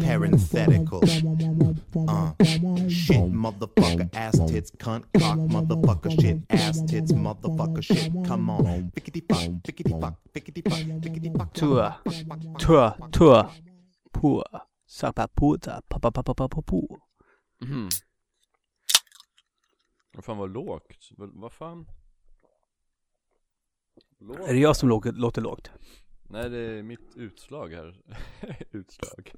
Parenthetical. Uh. Shit, motherfucker, ass tits, cunt, cock, motherfucker, shit, ass tits, motherfucker, shit. Come on. Fickety fuck, fickety fuck, fickety fuck, fickety fuck. Tua, tua, tua, på, sappa puta, pappa pappa pappa på. Mhm. Vad fan var lågt? Vad, vad fan? Lågt? Är det jag som låter, låter lågt? Nej det är mitt utslag här Utslag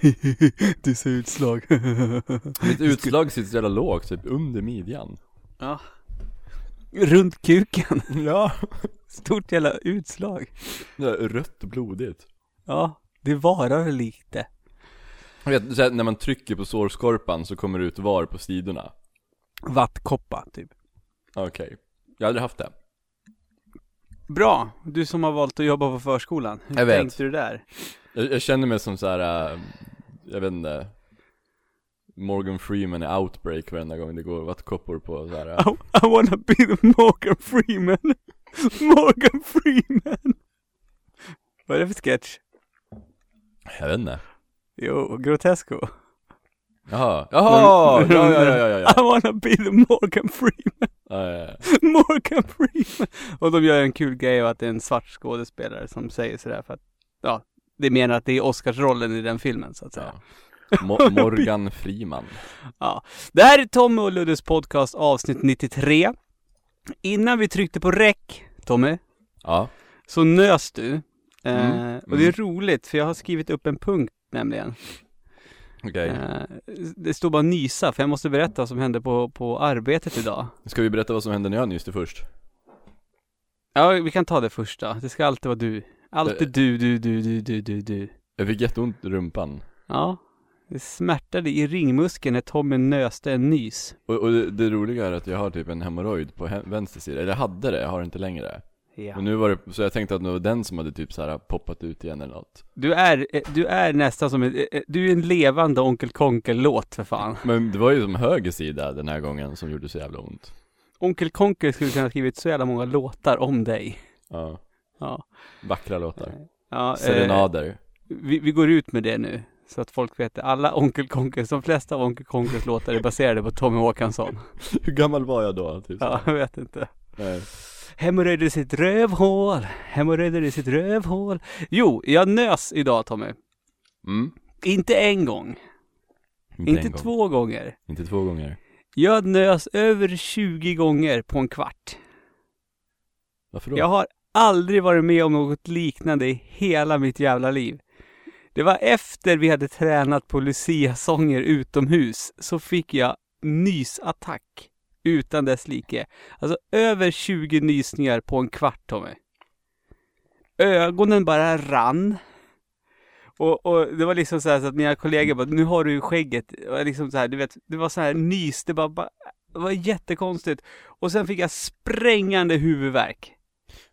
du ser utslag. Mitt utslag sitter så jävla lågt, typ under midjan ja. Runt kuken. Ja Stort jävla utslag. Det är Rött och blodigt Ja, det varar lite. Jag vet, så här, när man trycker på sårskorpan så kommer det ut var på sidorna Vattkoppa, typ. Okej Jag har aldrig haft det Bra, du som har valt att jobba på förskolan. Hur Jag vet. tänkte du där? Jag, jag känner mig som så här. äh, jag vet inte Morgan Freeman i Outbreak varenda gång det går vattkoppor på så här. äh, I, I wanna be the Morgan Freeman. Morgan Freeman. Vad är det för sketch? Jag vet inte Jo, Grotesco. Jaha, jaha, ja ja ja ja ja I wanna be the Morgan Freeman. Morgan Freeman. Och de gör en kul grej av att det är en svart skådespelare som säger sådär för att, ja, det menar att det är Oscarsrollen i den filmen så att säga. ja. Mo- Morgan Freeman Ja. Det här är Tommy och Luddes podcast avsnitt 93. Innan vi tryckte på räck, Tommy, Ja, så nös du. Eh, Mm, och det är mm. roligt för jag har skrivit upp en punkt nämligen. Okej Eh, det står bara nysa för jag måste berätta vad som hände på, på arbetet idag. Ska vi berätta vad som hände när jag nyste först? Ja, vi kan ta det första. Det ska alltid vara du. Alltid Eh. du, du, du, du, du, du, du. Jag fick jätteont i rumpan Ja. Det smärtade i ringmuskeln när Tommy nöste en nys. Och, och det, det roliga är att jag har typ en hemorrojd på he- vänster sida, eller hade det, jag har det inte längre Ja. Men nu var det, så jag tänkte att det var den som hade typ så här poppat ut igen eller något Du är, eh, du är nästan som en, eh, du är en levande Onkel Konkel-låt för fan. Men det var ju som höger sida den här gången som gjorde så jävla ont Onkel Konkel skulle kunna ha skrivit så jävla många låtar om dig. Ja, Ja. vackra låtar ja eh, Serenader vi, vi går ut med det nu. Så att folk vet det. Alla Onkel Konkels, de flesta av Onkel Konkels låtar är baserade på Tommy Håkansson. Hur gammal var jag då? Typ? Ja, jag vet inte. Nej. Hemorrojder i sitt rövhål, hemorrojder i sitt rövhål. Jo, jag nös idag Tommy. Mm. Inte en gång, inte, en gång. två gånger. Inte två gånger Jag nös över 20 gånger på en kvart. Varför då? Jag har aldrig varit med om något liknande i hela mitt jävla liv. Det var efter vi hade tränat på Lucia-sånger utomhus, så fick jag nysattack utan dess like. Alltså över 20 nysningar på en kvart Tommy. Ögonen bara rann. Och, och det var liksom så, här så att mina kollegor bara, nu har du ju skägget. Och liksom så här, du vet, det var så här nys, det bara, bara det var jättekonstigt. Och sen fick jag sprängande huvudvärk.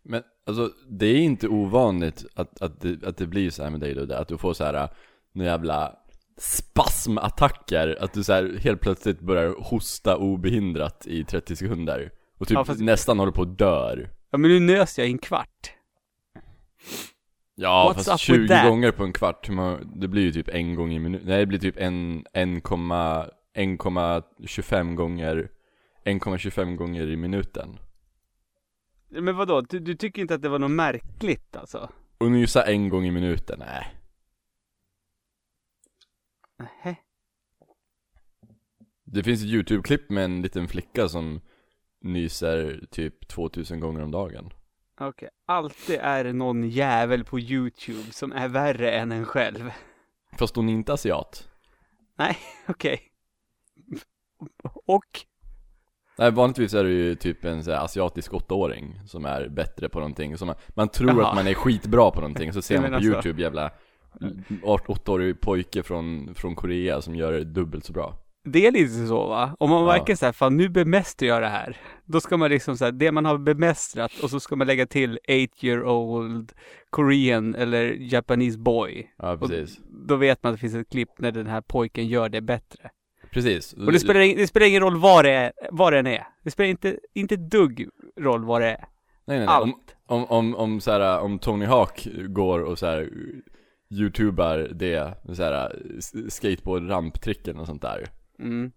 Men alltså, det är inte ovanligt att, att, det, att det blir så här med dig Ludde, att du får så här äh, nu jävla spasmattacker, att du så här helt plötsligt börjar hosta obehindrat i 30 sekunder. Och typ Ja, fast- nästan håller på att dör. Ja men nu nös jag i en kvart. Ja What's fast with 20 that? gånger på en kvart, det blir ju typ en gång i minuten, nej det blir typ en, 1,, 1,25 gånger 1,25 gånger i minuten. Men vadå, du, du tycker inte att det var något märkligt alltså? Och nysa en gång i minuten, nej Nähä. Det finns ett YouTube-klipp med en liten flicka som nyser typ 2000 gånger om dagen Okej, alltid är det någon jävel på YouTube som är värre än en själv. Fast hon är inte asiat Nej, okej. Och? Nej vanligtvis är det ju typ en så asiatisk åttaåring som är bättre på någonting som man, man tror Jaha. att man är skitbra på någonting, så ser man på menar så. YouTube jävla åt- åttaårig pojke från, från Korea som gör det dubbelt så bra det är lite så va? Om man Ja. verkar så här, fan nu bemästrar jag det här. Då ska man liksom så här, det man har bemästrat och så ska man lägga till 8 year old Korean eller Japanese boy. Ja, precis. Då vet man att det finns ett klipp när den här pojken gör det bättre. Precis. Och det spelar, ing- det spelar ingen roll vad det är, vad den är. Det spelar inte, inte dugg roll vad det är. nej, nej, nej. Om, Allt. om, om, om, så här, om Tony Hawk går och så här youtubar det, så här, skateboard-ramptricken och sånt där. Mm.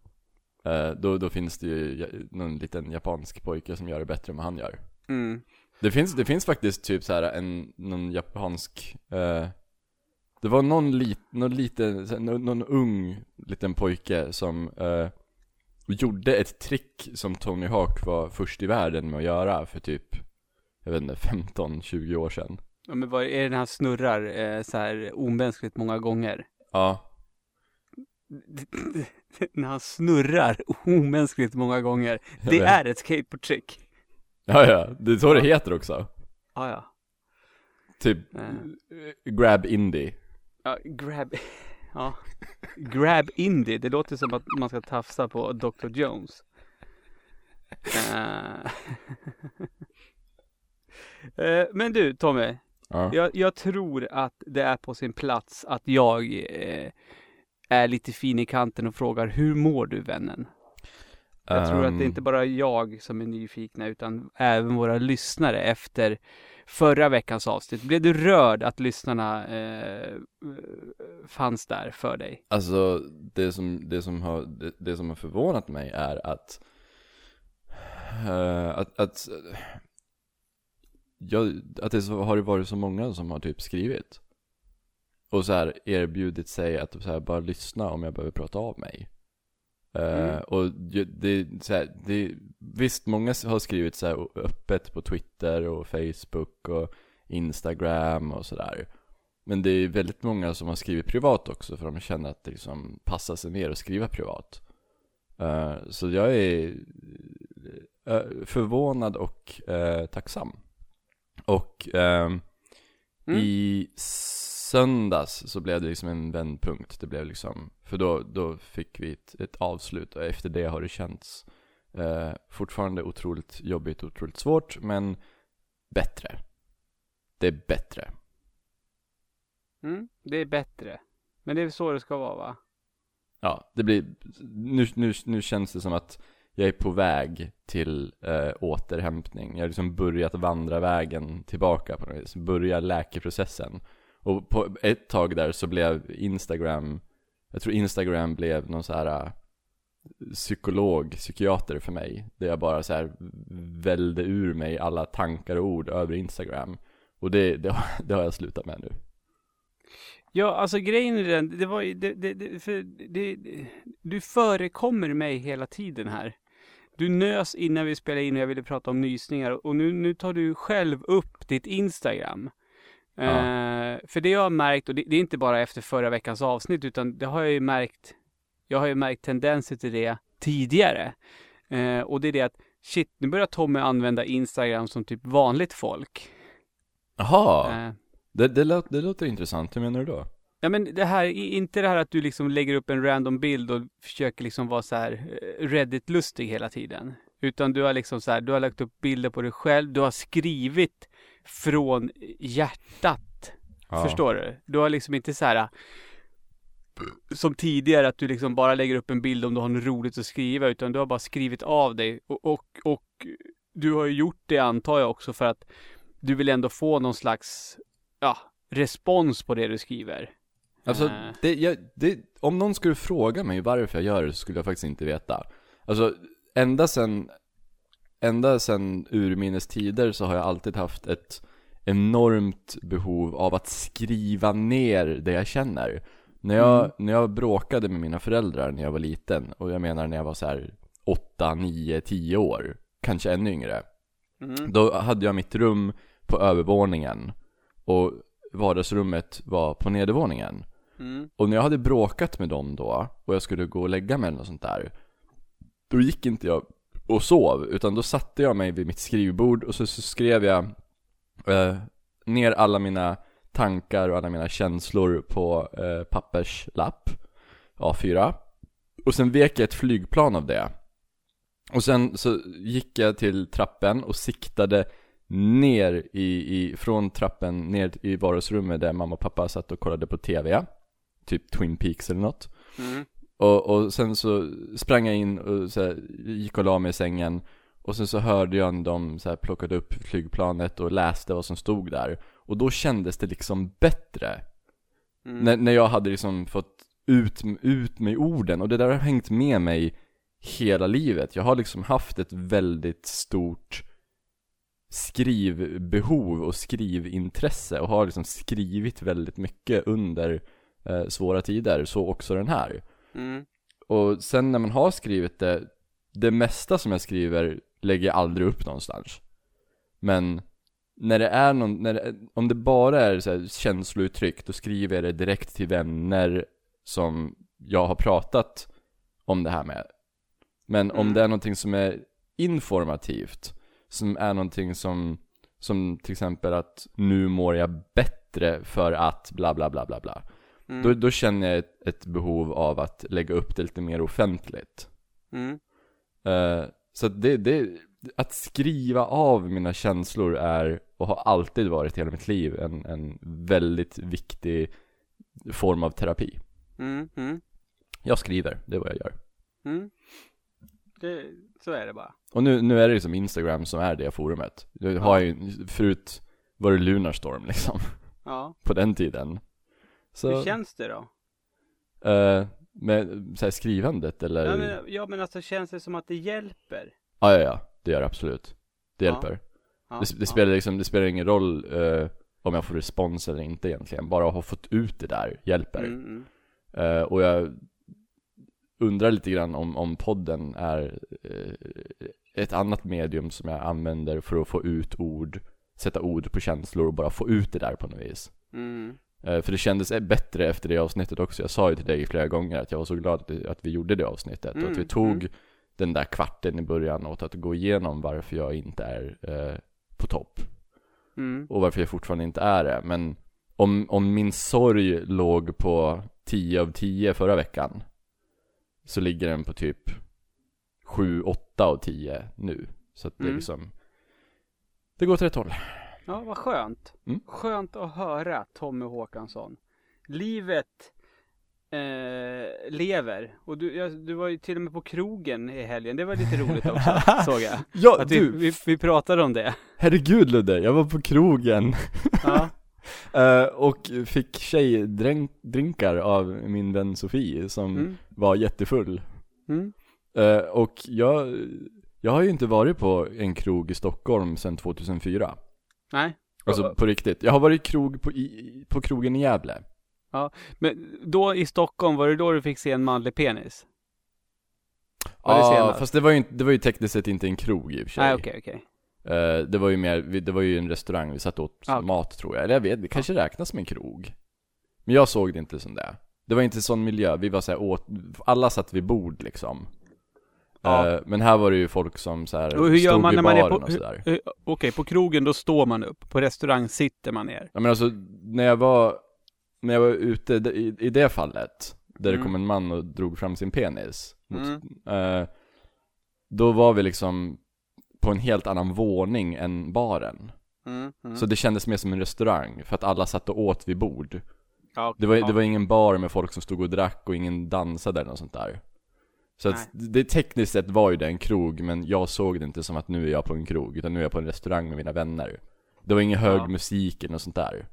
Eh, då, då finns det ju någon liten japansk pojke som gör det bättre än vad han gör. Mm. Det finns, det finns faktiskt typ så här en, någon japansk, eh, det var någon, lit, någon liten, någon, någon ung liten pojke som eh, gjorde ett trick som Tony Hawk var först i världen med att göra för typ, jag vet inte, 15-20 år sedan. Ja, men vad är det när han snurrar eh, så här omänskligt många gånger? Ja, när han snurrar omänskligt många gånger. Det är ett skateboardtrick. ja, ja, det är så det heter också. Ah, ja, Typ, Eh. grab indie. ja. Grab... Ja. Grab indie. Det låter som att man ska tafsa på Dr. Jones. Eh. Eh, Men du Tommy, Ja. jag, jag tror att det är på sin plats att jag eh, är lite fin i kanten och frågar hur mår du vännen? Jag tror att det är Ehm, inte bara jag som är nyfikna utan även våra lyssnare efter förra veckans avsnitt. Blev du rörd att lyssnarna eh, fanns där för dig? Alltså, det som, det som, har, det, det som har förvånat mig är att, eh, att, att, jag, att det så, har det varit så många som har typ skrivit. Och så här erbjudit sig att så här, bara lyssna om jag behöver prata av mig. Eh, Mm. och ju- det, så här, det, visst, många har skrivit så här öppet på Twitter och Facebook och Instagram och sådär. Men det är väldigt många som har skrivit privat också för de känner att det liksom passar sig mer att skriva privat. Eh, så jag är eh, förvånad och tacksam. Och ehm, Mm. i söndags så blev det liksom en vändpunkt. Det blev liksom, för då, då fick vi ett, ett avslut och efter det har det känts eh, fortfarande otroligt jobbigt otroligt svårt, men bättre. Det är bättre. Mm, det är bättre. Men det är så det ska vara va? Ja, det blir, nu, nu, nu känns det som att jag är på väg till eh, återhämtning. Jag har liksom börjat vandra vägen tillbaka på något vis, börja läkeprocessen. Och på ett tag där så blev Instagram, jag tror Instagram blev någon så här eh, psykolog, psykiater för mig. Där jag bara så här välde ur mig alla tankar och ord över Instagram. Och det, det, har- det har jag slutat med nu. Ja, alltså grejen är den, det var ju, det, det, det, för det, det, du förekommer mig hela tiden här. Du nös innan vi spelade in och jag ville prata om nysningar och nu, nu tar du själv upp ditt Instagram. Ja. Eh, för det jag har märkt, och det, det är inte bara efter förra veckans avsnitt, utan det har jag ju märkt, jag har ju märkt tendenser till det tidigare. Eh, och det är det att, shit, nu börjar Tommy använda Instagram som typ vanligt folk. Jaha, Eh, det, det, låter, det låter intressant. Hur menar du då? Ja men det här, inte det här att du liksom lägger upp en random bild och försöker liksom vara så här eh, Reddit-lustig hela tiden. Utan du har liksom så här, du har lagt upp bilder på dig själv, du har skrivit från hjärtat. Ja. Förstår du? Du har liksom inte så här som tidigare att du liksom bara lägger upp en bild om du har något roligt att skriva utan du har bara skrivit av dig och, och, och du har ju gjort det antar jag också för att du vill ändå få någon slags ja, respons på det du skriver. Alltså, Eh. det, jag, det, om någon skulle fråga mig varför jag gör det så skulle jag faktiskt inte veta. Alltså, ända sen, ända sen urminnes tider så har jag alltid haft ett enormt behov av att skriva ner det jag känner. När jag, Mm. när jag bråkade med mina föräldrar när jag var liten, och jag menar när jag var så här 8, 9, 10 år, kanske ännu yngre. Mm. Då hade jag mitt rum på övervåningen och vardagsrummet var på nedervåningen. Mm. Och när jag hade bråkat med dem då, och jag skulle gå och lägga mig eller något sånt där Då gick inte jag och sov, utan då satte jag mig vid mitt skrivbord och så, så skrev jag eh, ner alla mina tankar och alla mina känslor på eh, papperslapp A4 och sen vek jag ett flygplan av det. Och sen så gick jag till trappen och siktade ner i, i, från trappen ner i vardagsrummet där mamma och pappa satt och kollade på TV. Typ Twin Peaks eller något. Mm. Och, och sen så sprang jag in och så här, gick och la mig i sängen Och sen så hörde jag när de så här, plockade upp flygplanet och läste vad som stod där Och då kändes det liksom bättre Mm. när, när jag hade liksom fått ut, ut med orden och det där har hängt med mig hela livet Jag har liksom haft ett väldigt stort skrivbehov och skrivintresse och har liksom skrivit väldigt mycket under eh, svåra tider, så också den här Mm. och sen när man har skrivit det, det mesta som jag skriver lägger jag aldrig upp någonstans. Men när det är någon, när det, om det bara är så här känslouttryck, då skriver jag det direkt till vänner som jag har pratat om det här med. Men om Mm. det är någonting som är informativt, som är någonting som, som till exempel att nu mår jag bättre för att bla bla bla bla bla. Mm. Då, då känner jag ett, ett behov av att lägga upp det lite mer offentligt. Mm. Eh, så att det, det, att skriva av mina känslor är, och har alltid varit hela mitt liv, en, en väldigt viktig form av terapi. Mm. Mm. Jag skriver, det är vad jag gör. Mm. Det, så är det bara. Och nu, nu är det liksom Instagram som är det forumet. Jag har ju, förut var det Lunarstorm liksom, Ja. på den tiden. Så, Hur känns det då? eh, med så här, skrivandet eller? Ja men, ja men alltså känns det som att det hjälper? Ja, ja, ja. Det gör det absolut. Det Ja. hjälper. Ja, det, det, spelar liksom, det spelar ingen roll eh, om jag får respons eller inte egentligen. Bara att ha fått ut det där hjälper. Mm, mm. Eh, och jag undrar lite grann om, om podden är ett annat medium som jag använder för att få ut ord, sätta ord på känslor och bara få ut det där på något vis. Mm. Eh, för det kändes bättre efter det avsnittet också. Jag sa ju till dig flera gånger att jag var så glad att, vi- gjorde det avsnittet. och att vi Mm, tog mm. den där kvarten i början åt att gå igenom varför jag inte är eh, på topp. Mm. Och varför jag fortfarande inte är det. Men om, om min sorg låg på 10 av 10 förra veckan. Så ligger den på typ 7-8 av 10 nu. Så att det Mm. liksom Det går åt rätt håll. Ja, vad skönt. Mm. Skönt att höra Tommy Håkansson. Livet eh, lever. Och du, ja, du var ju till och med på krogen i helgen. Det var lite roligt också, såg jag. Ja Att vi, vi, vi pratade om det. herregud Ludde, jag var på krogen Ja. eh, och fick tjejdrinkar av min vän Sofie som Mm. var jättefull. Mm. Eh, och jag, jag har ju inte varit på en krog i Stockholm sedan 2004. Nej. Alltså på riktigt. Jag har varit krog på, i, på krogen i Gävle. Men då i Stockholm, var det då du fick se en manlig penis? Var det Ja, senast? fast det var, ju, inte- det var ju tekniskt sett inte en krog i och för sig. Nej, okej, okej. Eh, det var ju mer, det var ju en restaurang, vi satt åt okej. mat tror jag. Eller jag vet, det kanske räknas som en krog. Men jag såg det inte som det. Det var inte sån miljö, vi var såhär åt, alla satt vid bord liksom. Ja. Eh, men här var det ju folk som så här Och hur gör man när man är på... sådär. Okej, på krogen då står man upp. På restaurang sitter man ner. Ja men alltså, när jag var, när jag var ute i, i det fallet, där Mm. det kom en man och drog fram sin penis, mot, Mm. eh, då var vi liksom på en helt annan våning än baren. Mm, mm. Så det kändes mer som en restaurang, för att alla satt och åt vid bord. ja, Det var, ja. det var ingen bar med folk som stod och drack och ingen dansade eller något sånt där. Så att det tekniskt sett var ju det en krog, men jag såg det inte som att nu är jag på en krog, utan nu är jag på en restaurang med mina vänner. Det var ingen hög Ja. musik eller något sånt där.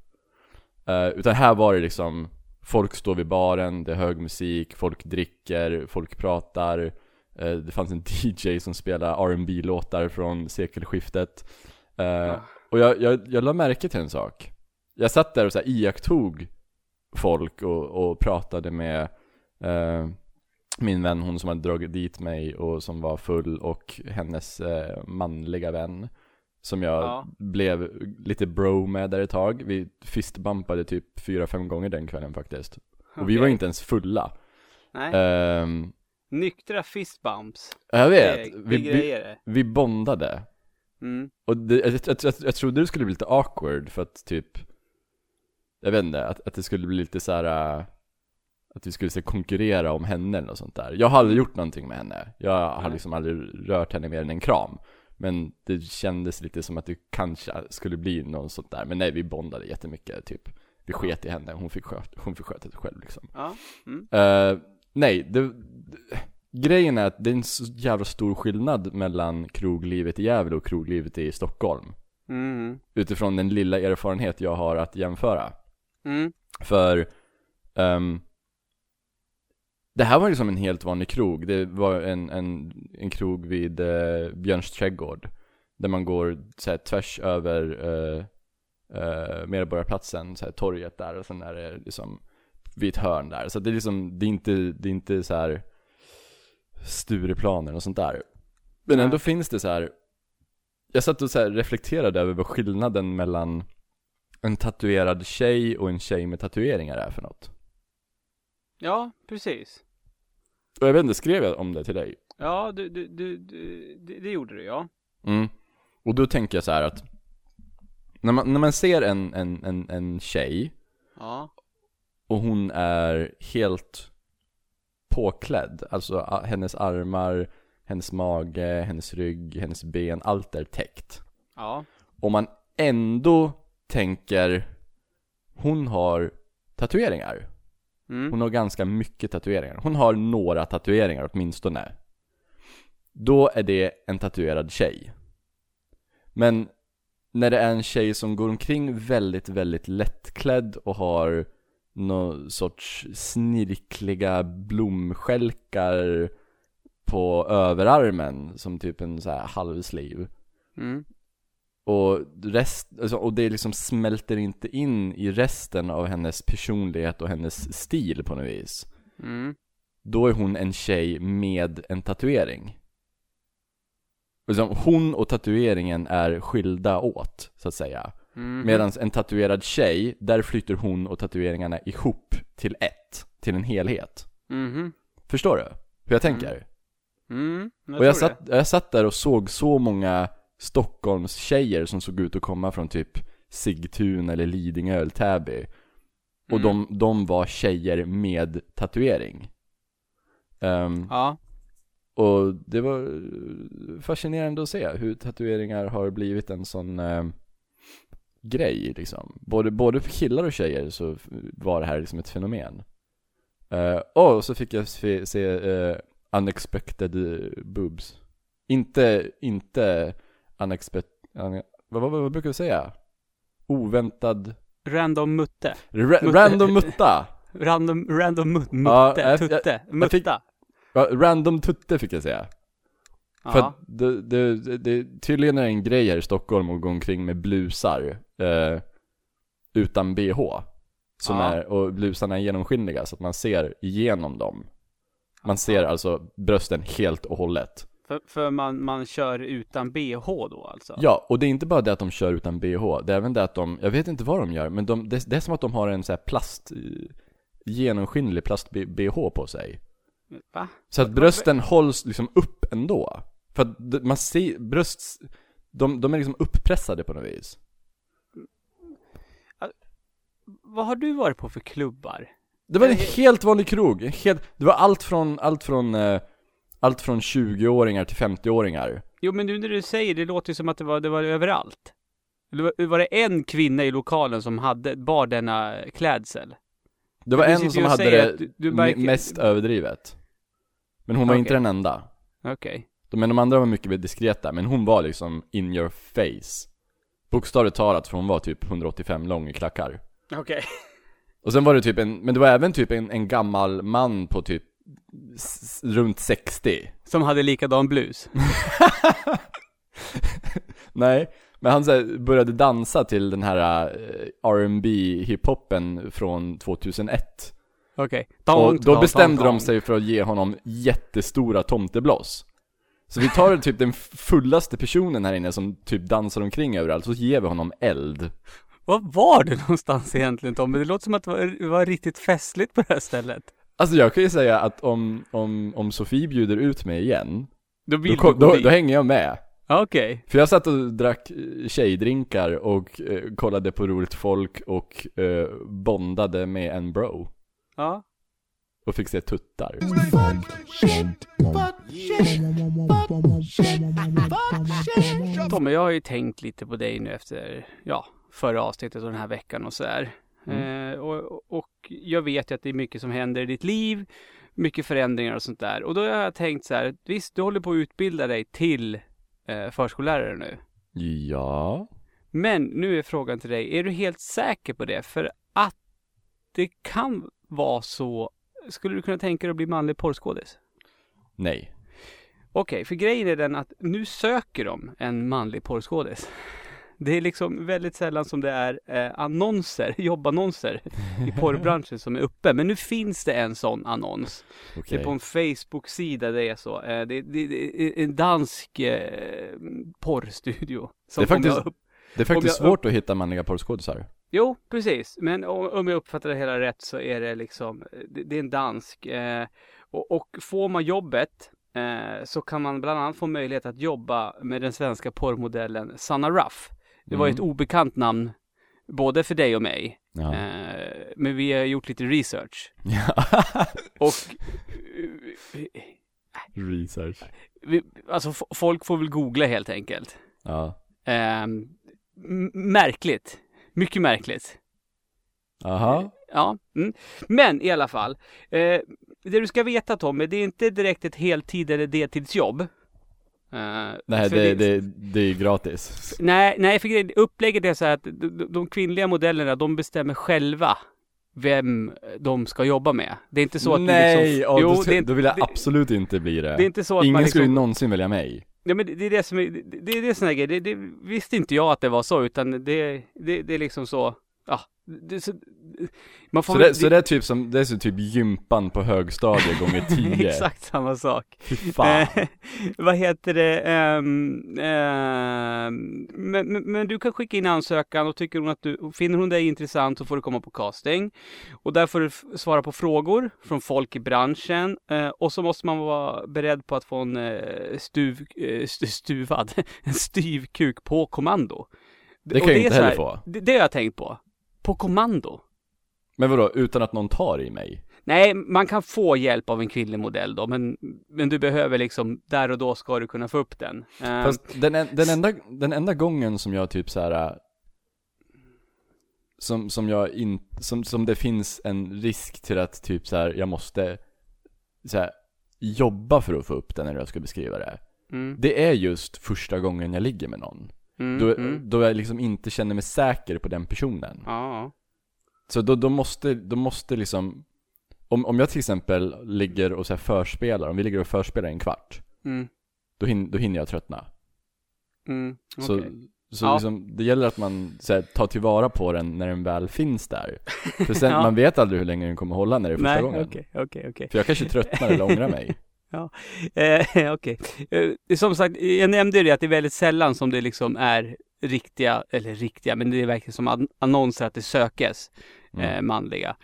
Eh, utan här var det liksom, folk står vid baren, det är hög musik, folk dricker, folk pratar. Eh, det fanns en DJ som spelade rb låtar från sekelskiftet. Eh, Ja. Och jag, jag, jag la märke till en sak. Jag satt där och så här iakttog folk och, och pratade med min vän, hon som hade dragit dit mig och som var full och hennes eh, manliga vän. Som jag Ja. blev lite bro med där ett tag. Vi fistbumpade typ fyra fem gånger den kvällen faktiskt. Och vi var inte ens fulla. Nej. Ehm, Nyktra fistbumps. jag vet, det vi, vi, vi bondade. Mm. Och det, jag, jag, jag, jag trodde det skulle bli lite awkward för att typ Jag vet inte, att, att det skulle bli lite så här. Att vi skulle så, konkurrera om henne eller något sånt där. Jag har aldrig gjort någonting med henne. Jag har liksom aldrig rört henne mer än en kram. Men det kändes lite som att det kanske skulle bli något sånt där. Men nej, vi bondade jättemycket, typ. Vi sket i henne, hon fick sköta, hon fick sköta sig själv liksom. Ja. Mm. Eh, nej, det, det, grejen är att det är en så jävla stor skillnad mellan kroglivet i Gävle och kroglivet i Stockholm. Mm. Utifrån den lilla erfarenhet jag har att jämföra. Mm. För ehm, Det här var liksom en helt vanlig krog. Det var en, en, en krog vid uh, Björns trädgård. Där man går så här, tvärs över uh, uh, Medborgarplatsen, så här, torget där och sen är det liksom vid ett hörn där. Så det är liksom, det är inte, det är inte så här Stureplanen och sånt där. Men ändå finns det så här. Jag satt och så reflekterade över vad skillnaden mellan en tatuerad tjej och en tjej med tatueringar är för något. Ja, precis. Och jag vet inte, skrev jag om det till dig? Ja, du, du, du, du det, det gjorde du ja. Mm. Och då tänker jag så här att när man, när man ser en, en, en, en tjej Ja. och hon är helt påklädd, alltså a- hennes armar, hennes mage, hennes rygg, hennes ben, allt är täckt. Ja. Om man ändå tänker hon har tatueringar. Mm. Hon har ganska mycket tatueringar. Hon har några tatueringar åtminstone. Då är det en tatuerad tjej. Men när det är en tjej som går omkring väldigt, väldigt lättklädd och har någon sorts snirkliga blomskälkar på överarmen som typ en så här halvsliv. Mm. Och, rest, alltså, och det liksom smälter inte in i resten av hennes personlighet och hennes stil på något vis. Mm. Då är hon en tjej med en tatuering. Liksom, hon och tatueringen är skilda åt, så att säga. Mm. Medan en tatuerad tjej, där flyter hon och tatueringarna ihop till ett, till en helhet. Mhm. Förstår du? Hur jag tänker? Mm. Jag och jag satt, jag satt där och såg så många Stockholms tjejer som såg ut att komma från typ Sigtuna eller Lidingö eller Täby. Och Mm. de, de var tjejer med tatuering. Ehm, Ja. och det var eh, fascinerande att se hur tatueringar har blivit en sån eh, grej liksom. Både, både för killar och tjejer så var det här liksom ett fenomen. Uh, och så fick jag se, se eh, unexpected boobs. Inte, inte unexpected, vad, vad, vad brukar vi säga? Oväntad, Random mutte. ra, Mutte. random mutta! Random, random mut, mutte. Ja, tutte. jag Mutta. fick- Ja, random tutte fick jag säga. För att det, det, det, tydligen är det en grej här i Stockholm att gå omkring med blusar eh, utan bh. Som är, och blusarna är genomskinliga så att man ser igenom dem. Man ser alltså brösten helt och hållet. För, för man, man kör utan bh då alltså? Ja, och det är inte bara det att de kör utan bh, det är även det att de, jag vet inte vad de gör, men de, det, det är som att de har en så här plast, eh, genomskinlig plast-bh på sig. Va? Så att brösten hålls liksom upp ändå. För att man ser, bröst, de, de är liksom uppressade på något vis. Vad har du varit på för klubbar? Det var en helt vanlig krog, en helt, det var allt från, allt från, eh, allt från 20-åringar till 50-åringar. Jo men nu när du säger det, låter ju som att det var, det var överallt. Eller var, det en kvinna i lokalen som hade, bar denna klädsel? Det var Du en som hade det du- du me- mest överdrivet. Men hon var Okej. inte den enda. Okej. De, men de andra var mycket mer diskreta, men hon var liksom in your face. Bokstavligt talat, för hon var typ 185 lång i klackar. Okej. Och sen var det typ en, men det var även typ en, en gammal man på typ runt 60. Som hade likadan blus. Nej, men han så började dansa till den här uh, R&B hiphopen från 2001. Okej. Och då bestämde de sig för att ge honom jättestora tomtebloss. Så vi tar typ den fullaste personen här inne som typ dansar omkring överallt, så ger vi honom eld. Var var du någonstans egentligen Tommy? Det låter som att det var, det var riktigt festligt på det här stället. Alltså jag kan ju säga att om, om, om Sofie bjuder ut mig igen, Då då, vill kom, du gå då, då hänger jag med. Okej. För jag satt och drack eh, tjejdrinkar och eh, kollade på roligt folk och eh, bondade med en bro. Ja. och fick se tuttar. Tommy, jag har ju tänkt lite på dig nu efter, ja, förra avsnittet och den här veckan och sådär. Eh, och, och jag vet ju att det är mycket som händer i ditt liv, mycket förändringar och sånt där. Och då har jag tänkt så här, visst, du håller på att utbilda dig till eh, förskollärare nu. Ja. Men nu är frågan till dig, är du helt säker på det? För att det kan vara så, skulle du kunna tänka dig att bli manlig porrskådis? Nej. Okej, för grejen är den att nu söker de en manlig porrskådis. Det är liksom väldigt sällan som det är eh, annonser, jobbannonser i porrbranschen som är uppe. Men nu finns det en sån annons. Okej. Det är på en Facebook-sida det är så. Eh, det, det, det är en dansk eh, porrstudio. Som Det är faktiskt- upp- Det är faktiskt jag- svårt att hitta manliga porrskådisar. Jo, precis. Men om, om jag uppfattar det hela rätt så är det liksom, det, det är en dansk. Eh, och, och får man jobbet eh, så kan man bland annat få möjlighet att jobba med den svenska porrmodellen Sanna Ruff. Det var ju ett Mm. obekant namn, både för dig och mig. Ja. Eh, men vi har gjort lite research. Ja. Och eh, Research. vi, alltså folk får väl googla helt enkelt. Ja. Eh, m- märkligt. Mycket märkligt. Aha. Ja, mm. men i alla fall. Eh, det du ska veta Tommy, det är inte direkt ett heltid eller deltidsjobb. Eh, Nej, det, det, det är ju gratis. Nej, nej, för grejen- upplägget är så här att de, de- kvinnliga modellerna, de bestämmer själva vem de ska jobba med. Det är inte så att Nej, du liksom... jo, då, det, är, då vill jag det- absolut inte bli det. det är inte så att Ingen man skulle liksom... någonsin välja mig. Ja, men det, är det som är, det, är det sån här grej. Det, det visste inte jag att det var så, utan det, det, det är liksom så... Ja, det, så, man får Så väl- det, så det är typ som, det är så typ gympan på högstadiet gånger tio. Exakt samma sak. Fy fan. Eh, vad heter det? ehm, ehm, men, men, men du kan skicka in ansökan och tycker hon att du, finner hon dig intressant så får du komma på casting. Och där får du svara på frågor från folk i branschen. Eh, och så måste man vara beredd på att få en eh, stuv, eh, stu- stuvad, en styv kuk på kommando. Det kan Och jag är inte heller få. Det, det har jag tänkt på. På kommando. Men vadå, utan att någon tar i mig? Nej, man kan få hjälp av en kvinnlig modell då, men, men du behöver liksom, där och då ska du kunna få upp den. Eh, Fast den, en- den, enda, den enda gången som jag typ så här. äh, Som, som jag in, som, som det finns en risk till att typ så här, jag måste så här, jobba för att få upp den när jag ska beskriva det. mm, Det är just första gången jag ligger med någon. mm, Då, mm. då jag liksom inte känner mig säker på den personen. Ja, Så då, då måste, då måste liksom om, om jag till exempel ligger och så här förspelar, om vi ligger och förspelar en kvart mm, Då, hin, då hinner jag tröttna mm, Så, okej. så Ja. liksom, det gäller att man så här, tar tillvara på den när den väl finns där För sen, Ja. man vet aldrig hur länge den kommer hålla när det är första Nej, gången okej, okej, okej. För jag kanske tröttnar eller ångrar mig Eh, Okej. Eh, som sagt, jag nämnde ju det att det är väldigt sällan som det liksom är riktiga, eller riktiga, men det är verkligen som an- annonser att det sökes mm. eh, manliga.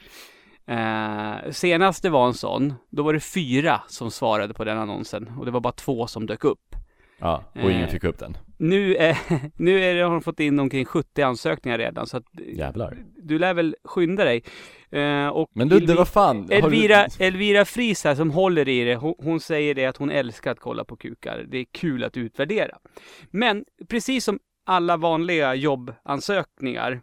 Eh, senast det var en sån, då var det fyra som svarade på den annonsen och det var bara två som dök upp. Ja, och ingen eh, fick upp den Nu, är, nu är det, har de fått in omkring 70 ansökningar redan så att Jävlar du lär väl skynda dig. Eh, och Men du, det Elvi- var fan har du- Elvira, Elvira Friis här som håller i det, hon, hon säger det att hon älskar att kolla på kukar. Det är kul att utvärdera. Men precis som alla vanliga jobbansökningar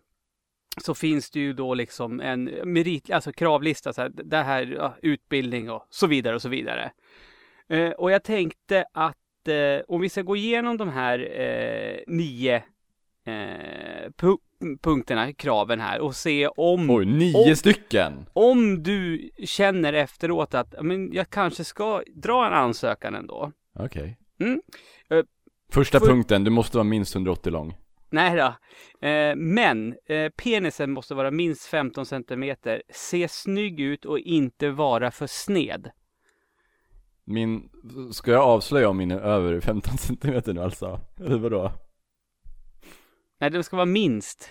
så finns det ju då liksom en merit, alltså kravlista, så här, det här, ja, utbildning och så vidare och så vidare. Eh, och jag tänkte att eh, om vi ska gå igenom de här eh, nio eh, pu- punkterna, kraven här och se om Oj, nio Och- stycken! om du känner efteråt att men jag kanske ska dra en ansökan ändå. Okej Mm. Eh, Första får- punkten, du måste vara minst 180 lång Nej då. Eh, men eh, penisen måste vara minst 15 centimeter, se snygg ut och inte vara för sned. Min, ska jag avslöja om min är över 15 cm nu alltså? Eller vadå? Nej, det ska vara minst.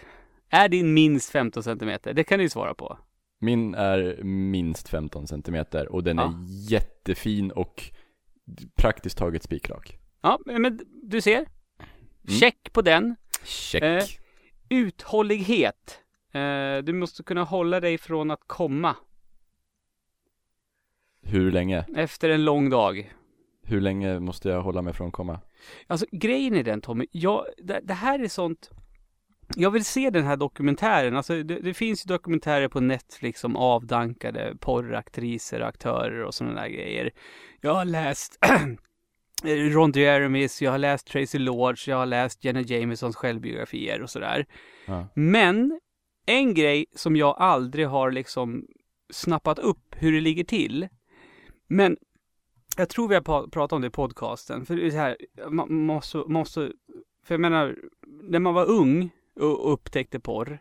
Är din minst 15 centimeter? Det kan du ju svara på. Min är minst 15 cm och den Ja. är jättefin och praktiskt taget spikrak. Ja, men du ser. Mm. Check på den. Check. Eh, Uthållighet. Eh, du måste kunna hålla dig från att komma. Hur länge? Efter en lång dag. Hur länge måste jag hålla mig från komma? Alltså grejen är den Tommy, jag, det, det här är sånt jag vill se den här dokumentären. Alltså, det, det finns ju dokumentärer på Netflix om avdankade porraktriser och aktörer och sådana där grejer. Jag har läst Ron Jeremys, jag har läst Tracy Lords, jag har läst Jenna Jamesons självbiografier och sådär. Ja. Men en grej som jag aldrig har liksom snappat upp hur det ligger till. Men jag tror vi har pratat om det i podcasten. För det är så här, man måste, måste, för jag menar, när man var ung och upptäckte porr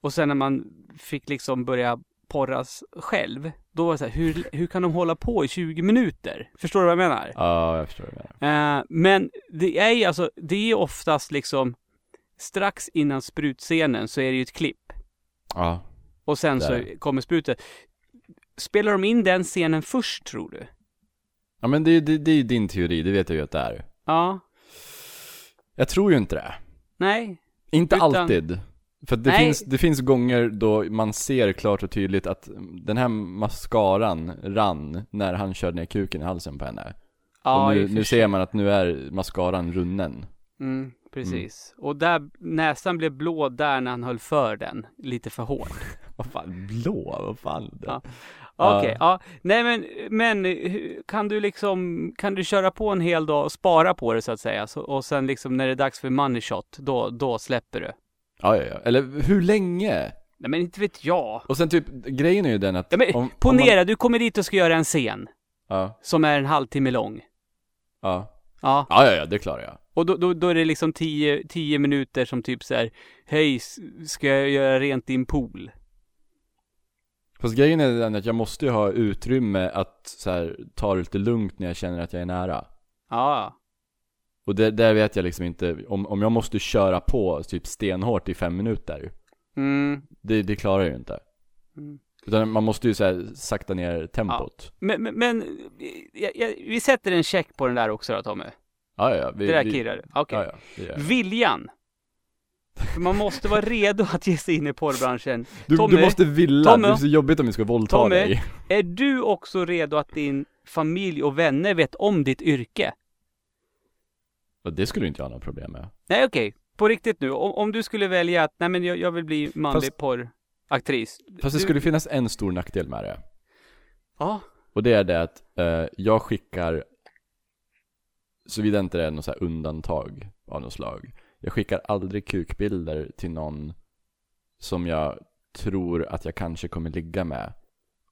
och sen när man fick liksom börja porras själv, då var det så här, hur, hur kan de hålla på i 20 minuter? Förstår du vad jag menar? Ja, jag förstår vad du menar. Eh, men det är ju alltså, det är oftast liksom strax innan sprutscenen så är det ju ett klipp. Ja. Och sen så kommer sprutet. Spelar de in den scenen först tror du? Ja men det, det, det är ju din teori, det vet jag ju att det är. Ja. Jag tror ju inte det. Nej. Inte Utan- alltid. För det Nej. finns, det finns gånger då man ser klart och tydligt att den här mascaran rann när han körde ner kuken i halsen på henne. Ja, och nu, nu ser man att nu är mascaran runnen. Mm, precis. Och där, näsan blev blå där när han höll för den. Lite för hårt. Vad fan, blå? Vad fan? Ja. Ja. Okej, ja. Nej men, men kan du liksom, kan du köra på en hel dag och spara på det så att säga? Så, och sen liksom när det är dags för money shot, då, då släpper du? Ja, ja, ja. Eller hur länge? Nej men inte vet jag. Och sen typ, grejen är ju den att Ja, men, om, om ponera, du kommer dit och ska göra en scen. man, ja, Som är en halvtimme lång. ja. Ja. Ja, ja, ja, det klarar jag. Och då, då, då är det liksom tio, tio minuter som typ så här, hej, ska jag göra rent din pool? Fast grejen är den att jag måste ju ha utrymme att så här, ta det lite lugnt när jag känner att jag är nära. Ja, Och det, där vet jag liksom inte, om, om jag måste köra på typ stenhårt i fem minuter, mm. det, det klarar jag ju inte. Mm. Utan man måste ju så här, sakta ner tempot. Men, men, men jag, jag, vi sätter en check på den där också då Tommy. Ja, ja, ja. Vi, Det där vi, kirrar. Okej. Ja, ja, det. Viljan. För man måste vara redo att ge sig in i porrbranschen. Du, Tommy, du måste vilja, Tommy. det är så jobbigt om vi ska våldta Tommy. dig. Är du också redo att din familj och vänner vet om ditt yrke? Och det skulle du inte ha några problem med. Nej okej, på riktigt nu. Om, om du skulle välja att, nej men jag, jag vill bli manlig Fast- porraktris. Fast det Du- skulle finnas en stor nackdel med det. Ja. Och det är det att eh, jag skickar, såvida inte det är något så undantag av något slag. Jag skickar aldrig kukbilder till någon som jag tror att jag kanske kommer ligga med.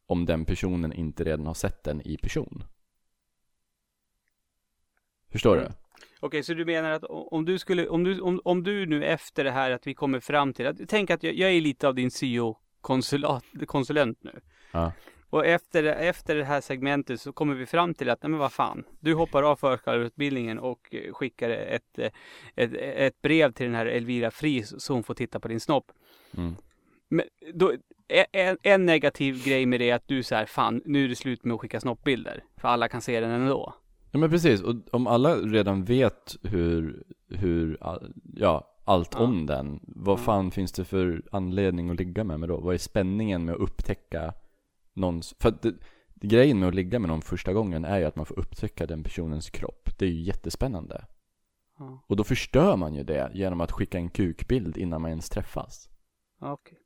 Om den personen inte redan har sett den i person. Förstår Mm. du? Okej, så du menar att om du skulle, om du, om, om du nu efter det här att vi kommer fram till att, tänk att jag, jag är lite av din syo-konsulent nu. Ja. Och efter, efter det här segmentet så kommer vi fram till att, nej men vad fan, du hoppar av förskollärarutbildningen och eh, skickar ett, eh, ett, ett brev till den här Elvira Fries så hon får titta på din snopp. Mm. Men då, e- en, en negativ grej med det är att du säger fan, nu är det slut med att skicka snoppbilder. För alla kan se den ändå. Ja men precis, och om alla redan vet hur, hur, ja, allt Ja. om den, vad Ja. fan finns det för anledning att ligga med mig då? Vad är spänningen med att upptäcka någons, för att det, grejen med att ligga med någon första gången är ju att man får upptäcka den personens kropp. Det är ju jättespännande. Ja, Och då förstör man ju det genom att skicka en kukbild innan man ens träffas. okej.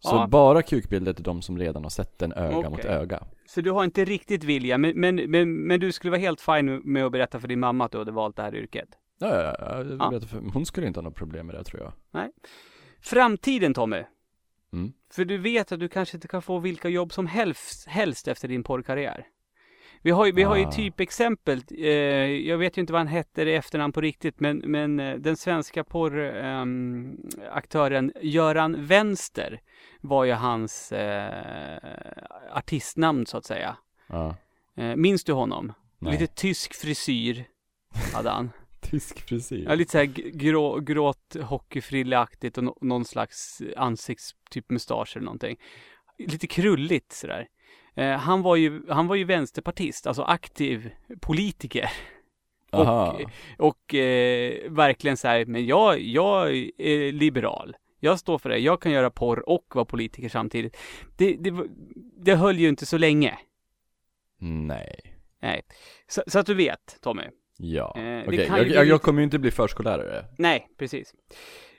Så Ja. bara kukbilder till de som redan har sett den öga Okej. mot öga. Så du har inte riktigt vilja, men, men, men, men du skulle vara helt fin med att berätta för din mamma att du hade valt det här yrket? Ja, ja, ja, Ja. för hon skulle inte ha något problem med det tror jag. Framtiden Tommy. Mm. För du vet att du kanske inte kan få vilka jobb som helst, helst efter din porrkarriär. Vi har ju, vi har ju Ah. typexempel, eh, jag vet ju inte vad han hette i efternamn på riktigt, men, men eh, den svenska porraktören Göran Vänster var ju hans eh, artistnamn så att säga. Ja. Eh, minns du honom? Nej. Lite tysk frisyr hade han. Tysk frisyr. Ja, lite såhär grå, gråt hockeyfrilleaktigt och no, någon slags ansiktstyp mustasch eller någonting. Lite krulligt sådär. Eh, han, var ju, han var ju vänsterpartist, alltså aktiv politiker. Aha. Och eh, verkligen så här, men jag, jag är liberal. Jag står för det. Jag kan göra porr och vara politiker samtidigt. Det, det, det höll ju inte så länge. Nej. Nej. Så, så att du vet, Tommy. Ja. Eh, Okej, ju jag, jag, jag kommer ju inte bli förskollärare. Nej, precis.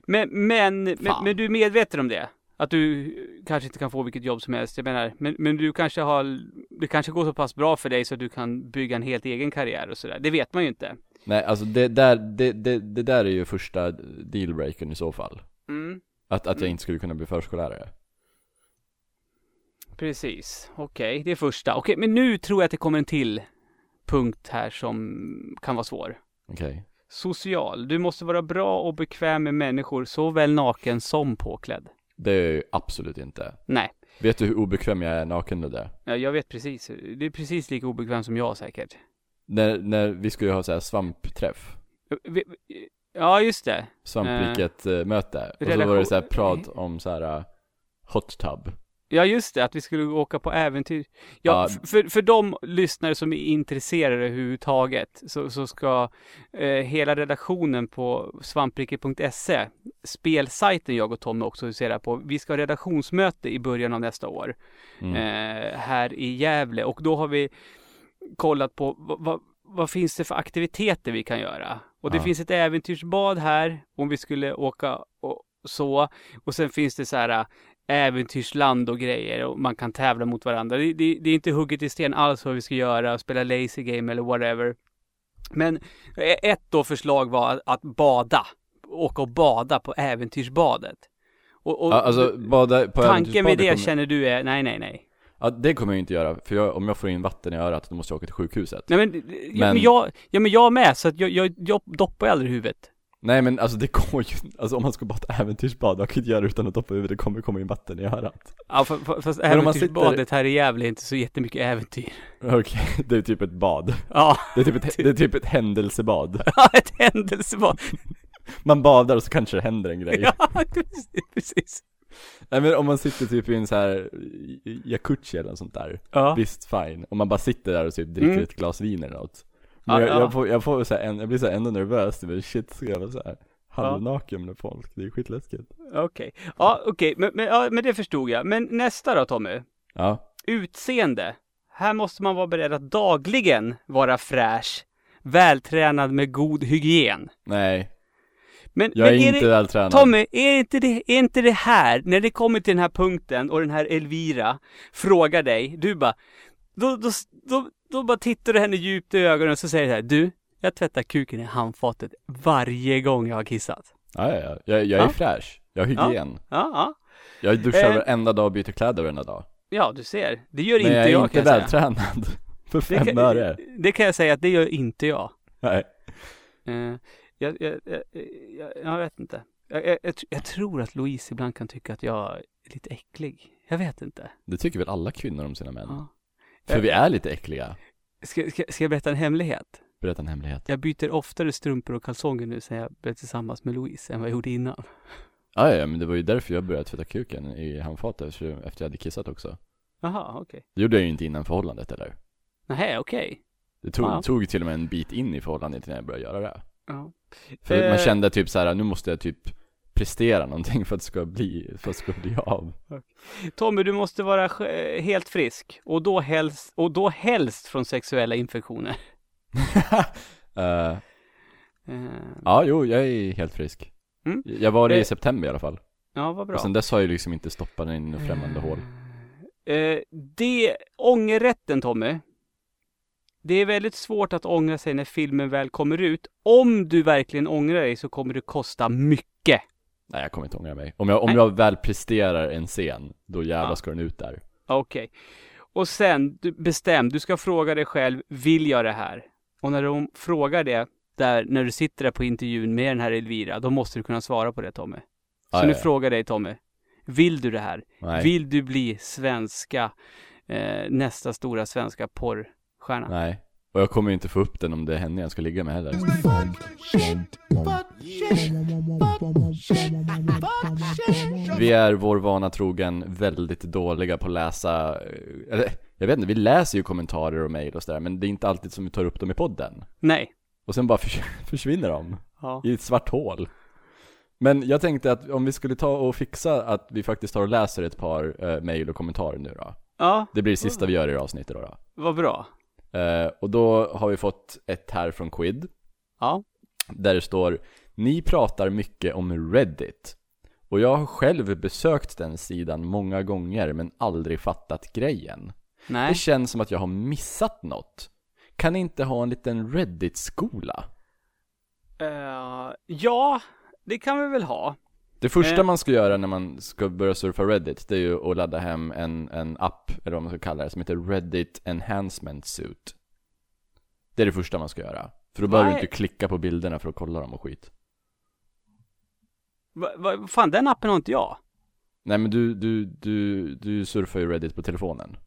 Men, men, men, men du är medveten om det? Att du kanske inte kan få vilket jobb som helst. Jag menar, men, men du kanske har, det kanske går så pass bra för dig så att du kan bygga en helt egen karriär och sådär. Det vet man ju inte. Nej, alltså det där, det, det, det där är ju första dealbreakern i så fall. Mm, Att, att jag Mm. inte skulle kunna bli förskollärare. precis. Okej, det är första. Okej, men nu tror jag att det kommer en till punkt här som kan vara svår. Okej. Social. Du måste vara bra och bekväm med människor, såväl naken som påklädd. Det är jag ju absolut inte. Nej, Vet du hur obekväm jag är naken med det? ja, jag vet precis. Det är precis lika obekvämt som jag säkert. När, när vi skulle ha så här svampträff. Vi- vi- Ja, just det. Svampriket-möte. Och så var det så här prat om så här uh, hot tub. Ja, just det, att vi skulle åka på äventyr. Ja, Ja. för, för de lyssnare som är intresserade överhuvudtaget så, så ska eh, hela redaktionen på svampriket.se, spelsajten jag och Tommy också huserar på, vi ska ha redaktionsmöte i början av nästa år Mm. eh, här i Gävle och då har vi kollat på vad, vad, finns det för aktiviteter vi kan göra? Och det Ja. finns ett äventyrsbad här om vi skulle åka och så. Och sen finns det så här äventyrsland och grejer och man kan tävla mot varandra. Det, det, det är inte hugget i sten alls vad vi ska göra, spela lazy game eller whatever. Men eh, ett då förslag var att, att bada. Åka och bada på äventyrsbadet. Och, och alltså bada på tanken med det kommer- känner du är, nej nej nej. Ja, det kommer jag inte göra, för jag, om jag får in vatten i örat, då måste jag åka till sjukhuset. Nej men, Ja, Men- men jag, ja men jag med, så att jag, jag, jag doppar aldrig huvudet. Nej men alltså det går ju alltså om man ska bada ett äventyrsbad, jag kan inte göra det utan att doppa huvudet, det kommer komma in vatten i örat. Ja, fast man äventyrsbadet här i Gävle är inte så jättemycket äventyr. Okej, det är typ ett bad. Ja, Det är typ ett, det är typ ett händelsebad. ett händelsebad. Man badar och så kanske det händer en grej. Ja, precis. Nej men om man sitter typ i en så här jacuzzi eller något sånt där, Ja. visst fine. Om man bara sitter där och typ dricker Mm. ett glas vin eller något. Men Ja, jag, ja. jag, får, jag får så en, jag blir så här ändå nervös, men shit, ska jag vara så här halvnaken med folk? Det är skitläskigt. Okej. Ja, okej, men, men, ja, men det förstod jag. Men nästa då Tommy? Ja, Utseende. Här måste man vara beredd att dagligen vara fräsch, vältränad med god hygien. nej. Men, Jag är men inte det, vältränad. Tommy, är inte, det, är inte det här, när det kommer till den här punkten och den här Elvira frågar dig, du bara, då, då, då, då bara tittar du henne djupt i ögonen och så säger du så här, du, jag tvättar kuken i handfatet varje gång jag har kissat. Ja, ja, ja. Jag, jag är Ja. fräsch. Jag har hygien. Ja, ja. Jag duschar Eh. varenda dag och byter kläder varenda dag. Ja, du ser. Det gör Men inte jag är jag, inte kan jag säga. vältränad. För Det fem kan, öre. det kan jag säga att det gör inte jag. Nej. Eh, jag, jag, jag, jag, jag vet inte. Jag tror att Louise ibland kan tycka att jag är lite äcklig. Jag vet inte. Det tycker väl alla kvinnor om sina män? Ja. För vi är lite äckliga. Ska, ska, ska jag berätta en hemlighet? Berätta en hemlighet. Jag byter oftare strumpor och kalsonger nu sen jag blev tillsammans med Louise än vad jag gjorde innan. Ja, ja, men det var ju därför jag började tvätta kuken i handfatet, efter jag hade kissat också. Jaha, okej. Det gjorde jag ju inte innan förhållandet eller? Nähä, okej. Det tog, Ja. tog till och med en bit in i förhållandet innan jag började göra det. Ja. För Eh. man kände typ så här: nu måste jag typ prestera någonting för att det ska bli, för att det ska bli av. Tommy, du måste vara sj- helt frisk. Och då helst, och då helst från sexuella infektioner. Eh, Eh, ja, jo, jag är helt frisk. Mm. Jag var det Eh. i september i alla fall. ja, vad bra. Och sen dess har jag liksom inte stoppat den in i främmande hål. Eh, det, ångerrätten Tommy. Det är väldigt svårt att ångra sig när filmen väl kommer ut. Om du verkligen ångrar dig så kommer det kosta mycket. Nej, jag kommer inte ångra mig. Om jag, om Nej. jag väl presterar en scen, då jävlar Ja. ska den ut där. Okej. Och sen, du, bestäm, du ska fråga dig själv, vill jag det här? Och när de frågar det, där, när du sitter där på intervjun med den här Elvira, då måste du kunna svara på det Tommy. Så Ja, nu ja, ja. frågar dig Tommy, vill du det här? Nej. Vill du bli svenska, eh, nästa stora svenska porrstjärna? Nej. Och jag kommer ju inte få upp den om det är henne jag ska ligga med heller. Vi är vår vana trogen väldigt dåliga på att läsa, eh, eller jag vet inte, vi läser ju kommentarer och mejl och sådär, men det är inte alltid som vi tar upp dem i podden. Nej. Och sen bara förs- försvinner de Ja. i ett svart hål. Men jag tänkte att om vi skulle ta och fixa att vi faktiskt tar och läser ett par eh, mejl och kommentarer nu då. Ja, Det blir det sista vi gör i det här avsnittet då. då. vad bra. Eh, och då har vi fått ett här från Quid. Ja. Där det står Ni pratar mycket om Reddit. Och jag har själv besökt den sidan många gånger men aldrig fattat grejen. Nej. Det känns som att jag har missat något. Kan ni inte ha en liten Reddit-skola? Eh, ja, det kan vi väl ha. Det första Eh. man ska göra när man ska börja surfa Reddit, det är ju att ladda hem en, en app, eller vad man ska kalla det, som heter Reddit Enhancement Suit. Det är det första man ska göra. För då behöver du inte klicka på bilderna för att kolla dem och skit. Va, va, fan, den appen har inte jag. Nej men du, du, du, du surfar ju Reddit på telefonen.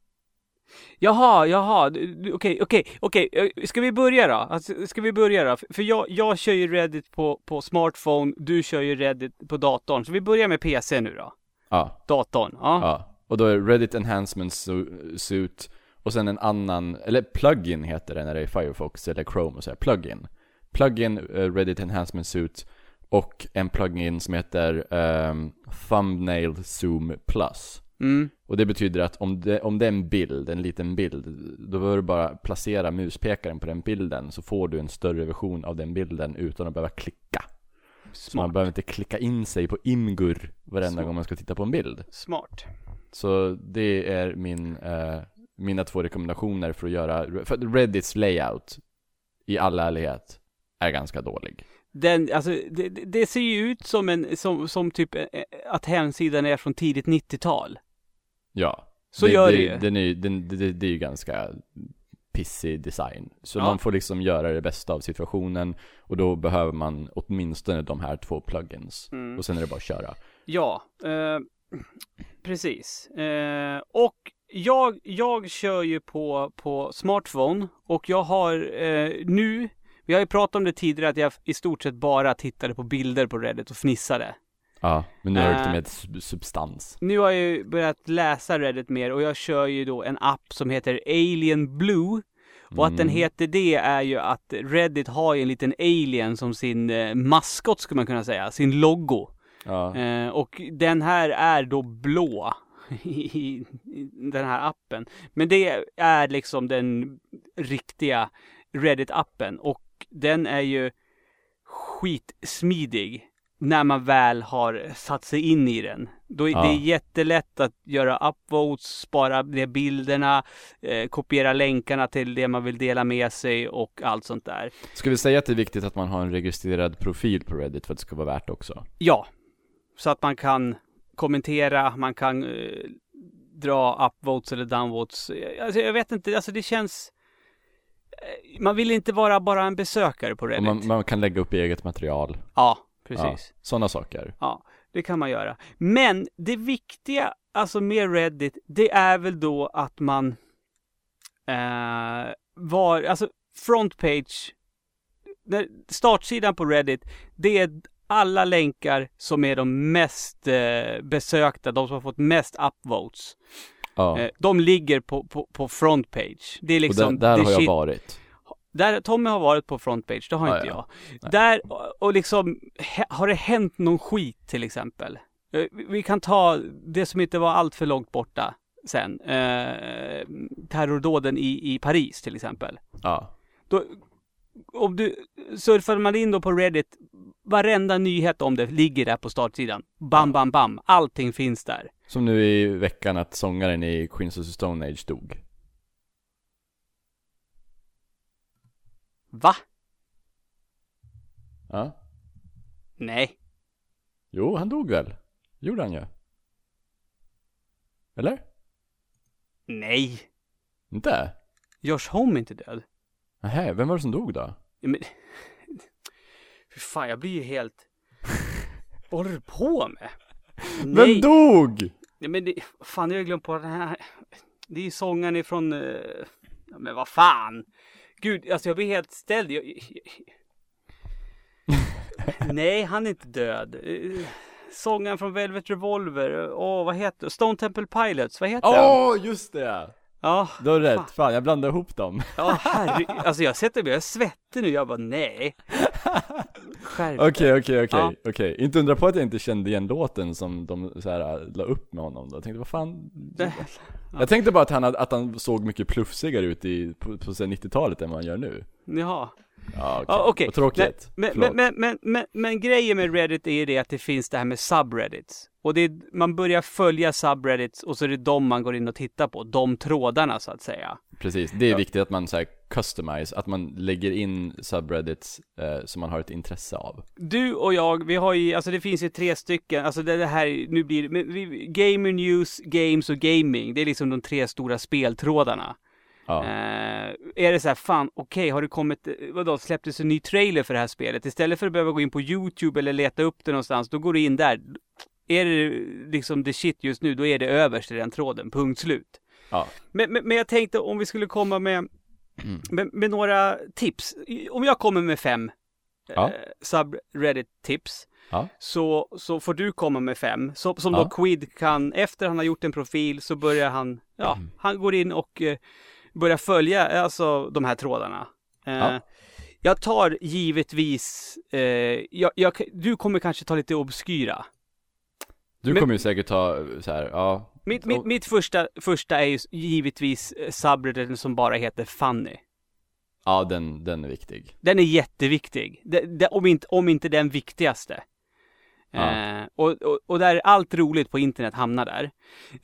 Jaha, jaha, okej, okej, okej, eh, ska vi börja då? Alltså, ska vi börja då? För jag, jag kör ju Reddit på, på smartphone, du kör ju Reddit på datorn. Så vi börjar med PC nu då. Ja, Datorn, ja. ja. Och då är Reddit Enhancement Su- Suit, och sen en annan, eller plugin heter det när det är Firefox eller Chrome och så här. Plugin. Plugin, eh, Reddit Enhancement Suit, och en plugin som heter ehm, Thumbnail Zoom Plus. Mm. Och det betyder att om det, om det är en bild, en liten bild, då behöver du bara placera muspekaren på den bilden så får du en större version av den bilden utan att behöva klicka. Så man Smart. behöver inte klicka in sig på Imgur varenda Smart. gång man ska titta på en bild. Smart. Så det är min, eh, mina två rekommendationer för att göra, för Reddits layout, i all ärlighet, är ganska dålig. Den, alltså, det, det det ser ju ut som en, som, som typ eh, att hemsidan är från tidigt 90-tal. Ja. Så gör det ju. Den är, den, det, det är ju ganska pissig design. Så Ja. man får liksom göra det bästa av situationen och då behöver man åtminstone de här två plugins. Mm. Och sen är det bara att köra. Ja, eh, precis. Eh, och jag, jag kör ju på, på smartphone och jag har eh, nu, vi har ju pratat om det tidigare att jag i stort sett bara tittade på bilder på Reddit och fnissade. Ja, men nu har du lite Äh. mer sub- substans. Nu har jag ju börjat läsa Reddit mer och jag kör ju då en app som heter Alien Blue. Och att den Mm. heter det är ju att Reddit har ju en liten alien som sin eh, maskot skulle man kunna säga, sin logo. Ja. Eh, och den här är då blå i, i den här appen. Men det är liksom den riktiga Reddit-appen och den är ju skitsmidig när man väl har satt sig in i den. Då är Ja. Det jättelätt att göra upvotes, spara ner bilderna, eh, kopiera länkarna till det man vill dela med sig och allt sånt där. Ska vi säga att det är viktigt att man har en registrerad profil på Reddit för att det ska vara värt också? Ja, så att man kan kommentera, man kan eh, dra upvotes eller downvotes. Alltså, jag vet inte, alltså det känns... eh, Man vill inte vara bara en besökare på Reddit. man, man kan lägga upp eget material. Ja, Ja, precis. sådana saker. Ja. det kan man göra. Men det viktiga, alltså med Reddit, det är väl då att man eh, var, alltså frontpage, startsidan på Reddit, det är alla länkar som är de mest eh, besökta, de som har fått mest upvotes. Ja. Eh, de ligger på, på, på frontpage. Det är och liksom där, där the har jag shit. varit. Där Tommy har varit på frontpage, det har Ja, inte ja. jag. Nej. Där, och- liksom, har det hänt någon skit till exempel? Eh, vi- Vi kan ta det som inte var allt för långt borta sen. Eh, terrordåden i, i Paris till exempel. Ja. Då, om du surfar man in då på Reddit, varenda nyhet om det ligger där på startsidan. Bam, bam, bam. Allting finns där. Som nu i veckan att sångaren i Queens of the Stone Age dog. Va? Ja. Nej. Jo, han dog väl? Gjorde han ju. Eller? Nej. Inte? Josh Home är inte död. Nähä, vem var det som dog då? Ja, men... Fy fan, jag blir ju helt... Vad håller du på med? Vem dog? Ja, men det... Fan, jag har glömt på den här... Det är ju sångaren ifrån... eh, Ja, men vad fan! Gud, alltså jag blir helt ställd. Jag... Nej, han är inte död. Sångaren från Velvet Revolver. Åh, vad heter? Stone Temple Pilots. Vad heter han? Åh, just det! Ja, Du har rätt, fan jag blandade ihop dem. Ja, herre, alltså jag sätter mig, jag är svettig nu, jag bara nej. Okej, okej, okej, okej. Inte undra på att jag inte kände igen låten som de så här, la upp med honom då. Jag tänkte, vad fan? Det- Jag tänkte bara att han, att han såg mycket plufsigare ut i, på, på så här 90-talet än vad han gör nu. Jaha. Ja, okej. Ja, okej. Vad tråkigt. Men, men, men, men, men, men grejen med Reddit är ju det att det finns det här med subreddits. Och det är, man börjar följa subreddits och så är det de man går in och tittar på. De trådarna så att säga. Precis, det är viktigt att man så här customize, att man lägger in subreddits eh, som man har ett intresse av. Du och jag, vi har ju, alltså det finns ju tre stycken, alltså det, det här, nu blir det, vi, Gamer News, Games och Gaming, det är liksom de tre stora speltrådarna. Ja, Eh, är det så här, fan, okej, har det kommit, eh, vadå, släpptes en ny trailer för det här spelet? Istället för att behöva gå in på YouTube eller leta upp det någonstans, då går du in där. Är det liksom the shit just nu, då är det överst i den tråden, punkt slut. ja. Men, men, men jag tänkte om vi skulle komma med, Mm. med, med några tips. Om jag kommer med fem Ja. eh, subreddit-tips, Ja. så, så får du komma med fem. Så, som Ja. då Quid kan, efter han har gjort en profil så börjar han, ja, Mm. han går in och eh, börjar följa alltså de här trådarna. Eh, Ja. Jag tar givetvis, eh, jag, jag, du kommer kanske ta lite obskyra. Du Men- kommer ju säkert ta så här, ja. Mitt, mitt, mitt första, första är ju givetvis eh, subredditen som bara heter Funny. Ja, den, den är viktig. Den är jätteviktig. Det, det, om, inte, om inte den viktigaste. Ja. Eh, och, och, och där allt roligt på internet hamnar där.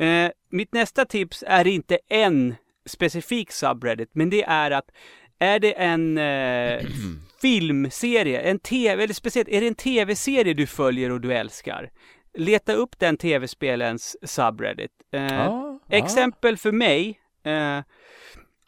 Eh, mitt nästa tips är inte en specifik subreddit, men det är att är det en eh, filmserie, en tv, eller speciellt, är det en tv-serie du följer och du älskar? Leta upp den tv-spelens subreddit. Eh, Ja, Exempel för mig, eh,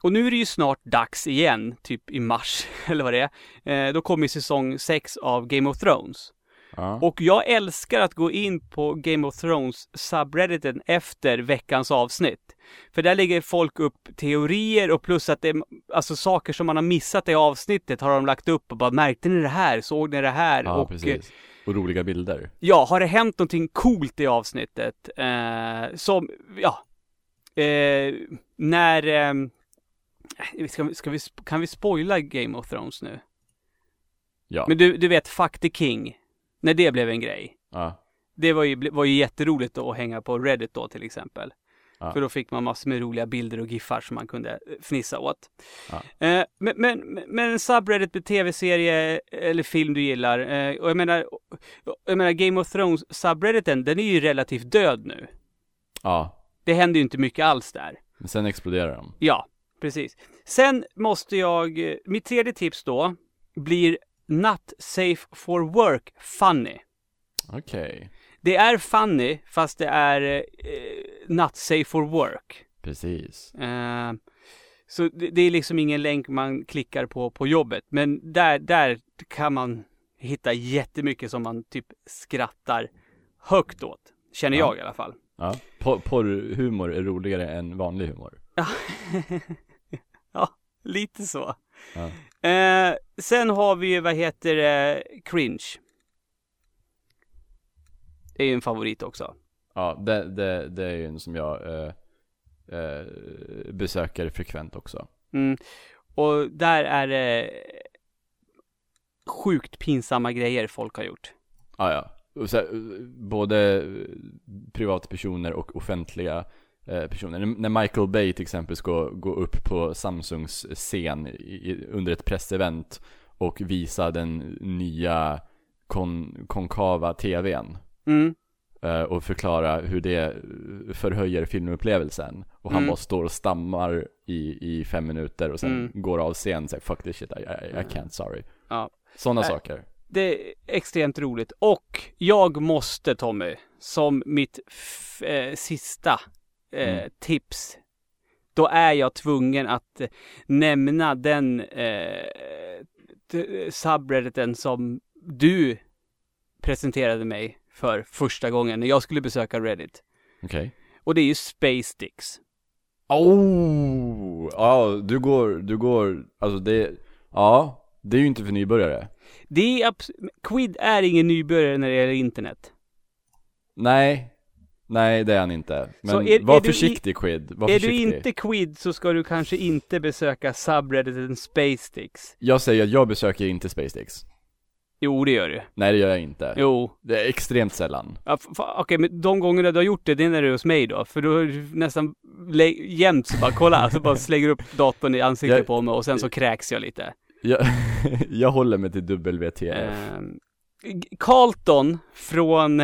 och nu är det ju snart dags igen, typ i mars, eller vad det är. Eh, då kommer säsong 6 av Game of Thrones. Ja. Och jag älskar att gå in på Game of Thrones subredditen efter veckans avsnitt. För där lägger folk upp teorier och plus att det är alltså saker som man har missat i avsnittet har de lagt upp och bara märkte ni det här? Såg ni det här? ja, och precis. Och roliga bilder. Ja, har det hänt någonting coolt i avsnittet? Eh, som, ja, eh, när, eh, ska, vi- ska vi, kan vi spoila Game of Thrones nu? Ja. Men du, du vet, Fuck the King, när det blev en grej. ja. Det var ju, var ju jätteroligt då att hänga på Reddit då till exempel. Ja. För då fick man massor med roliga bilder och giffar som man kunde eh, fnissa åt. Ja. Eh, men, men, men en subreddit med tv-serie eller film du gillar. Eh, och jag menar, jag menar Game of Thrones subredditen, den är ju relativt död nu. Ja. Det händer ju inte mycket alls där. Men sen exploderar de. Ja, precis. Sen måste jag, eh, mitt tredje tips då blir Not safe for work funny. Okej. Det är funny, fast det är eh, not safe for work. Precis. Eh, så det, det är liksom ingen länk man klickar på på jobbet. Men där, där kan man hitta jättemycket som man typ skrattar högt åt. Känner Ja. jag i alla fall. Ja. Por- Porrhumor är roligare än vanlig humor. ja, lite så. Ja. Eh, sen har vi ju, vad heter det, cringe. Det är ju en favorit också. Ja, det, det, det är ju en som jag eh, eh, besöker frekvent också. Mm. Och där är det sjukt pinsamma grejer folk har gjort. Ja, så här, eh, både privatpersoner och offentliga personer. N- När Michael Bay till exempel ska gå upp på Samsungs scen under ett pressevent och visa den nya kon, konkava tvn. Mm. eh, Och förklara hur det eh, förhöjer filmupplevelsen. Och han Mm. bara står och stammar i, i fem minuter och sen Mm. går av scen och säger 'Fuck this shit, I, I, I can't, sorry' Ja. Sådana Nej. saker. Det är extremt roligt. Och jag måste Tommy, som mitt eh, sista eh, Mm. tips. Då är jag tvungen att eh, nämna den eh, subredditen som du presenterade mig för första gången när jag skulle besöka Reddit. Okej. Och det är ju Space Dicks. Oh! Ja, du går, du går, alltså det, ja, det är ju inte för nybörjare. Det är abs- Quid är ingen nybörjare när det gäller internet. Nej, Nej, det är han inte. Men Så är- var är du försiktig Quid, var är du försiktig. inte quid så ska du kanske inte besöka subredditen Space Sticks. Jag säger att jag besöker inte SpaceX. Jo, det gör du. Nej, det gör jag inte. Jo. Det är extremt sällan. Ja, Okej, men de gångerna du har gjort det, det är när du är hos mig då. För då är du nästan jämt så bara kolla, så bara slänger upp datorn i ansiktet Jag- på mig och sen så kräks jag lite. Jag, jag håller mig till WTF. Ehm, G- Carlton från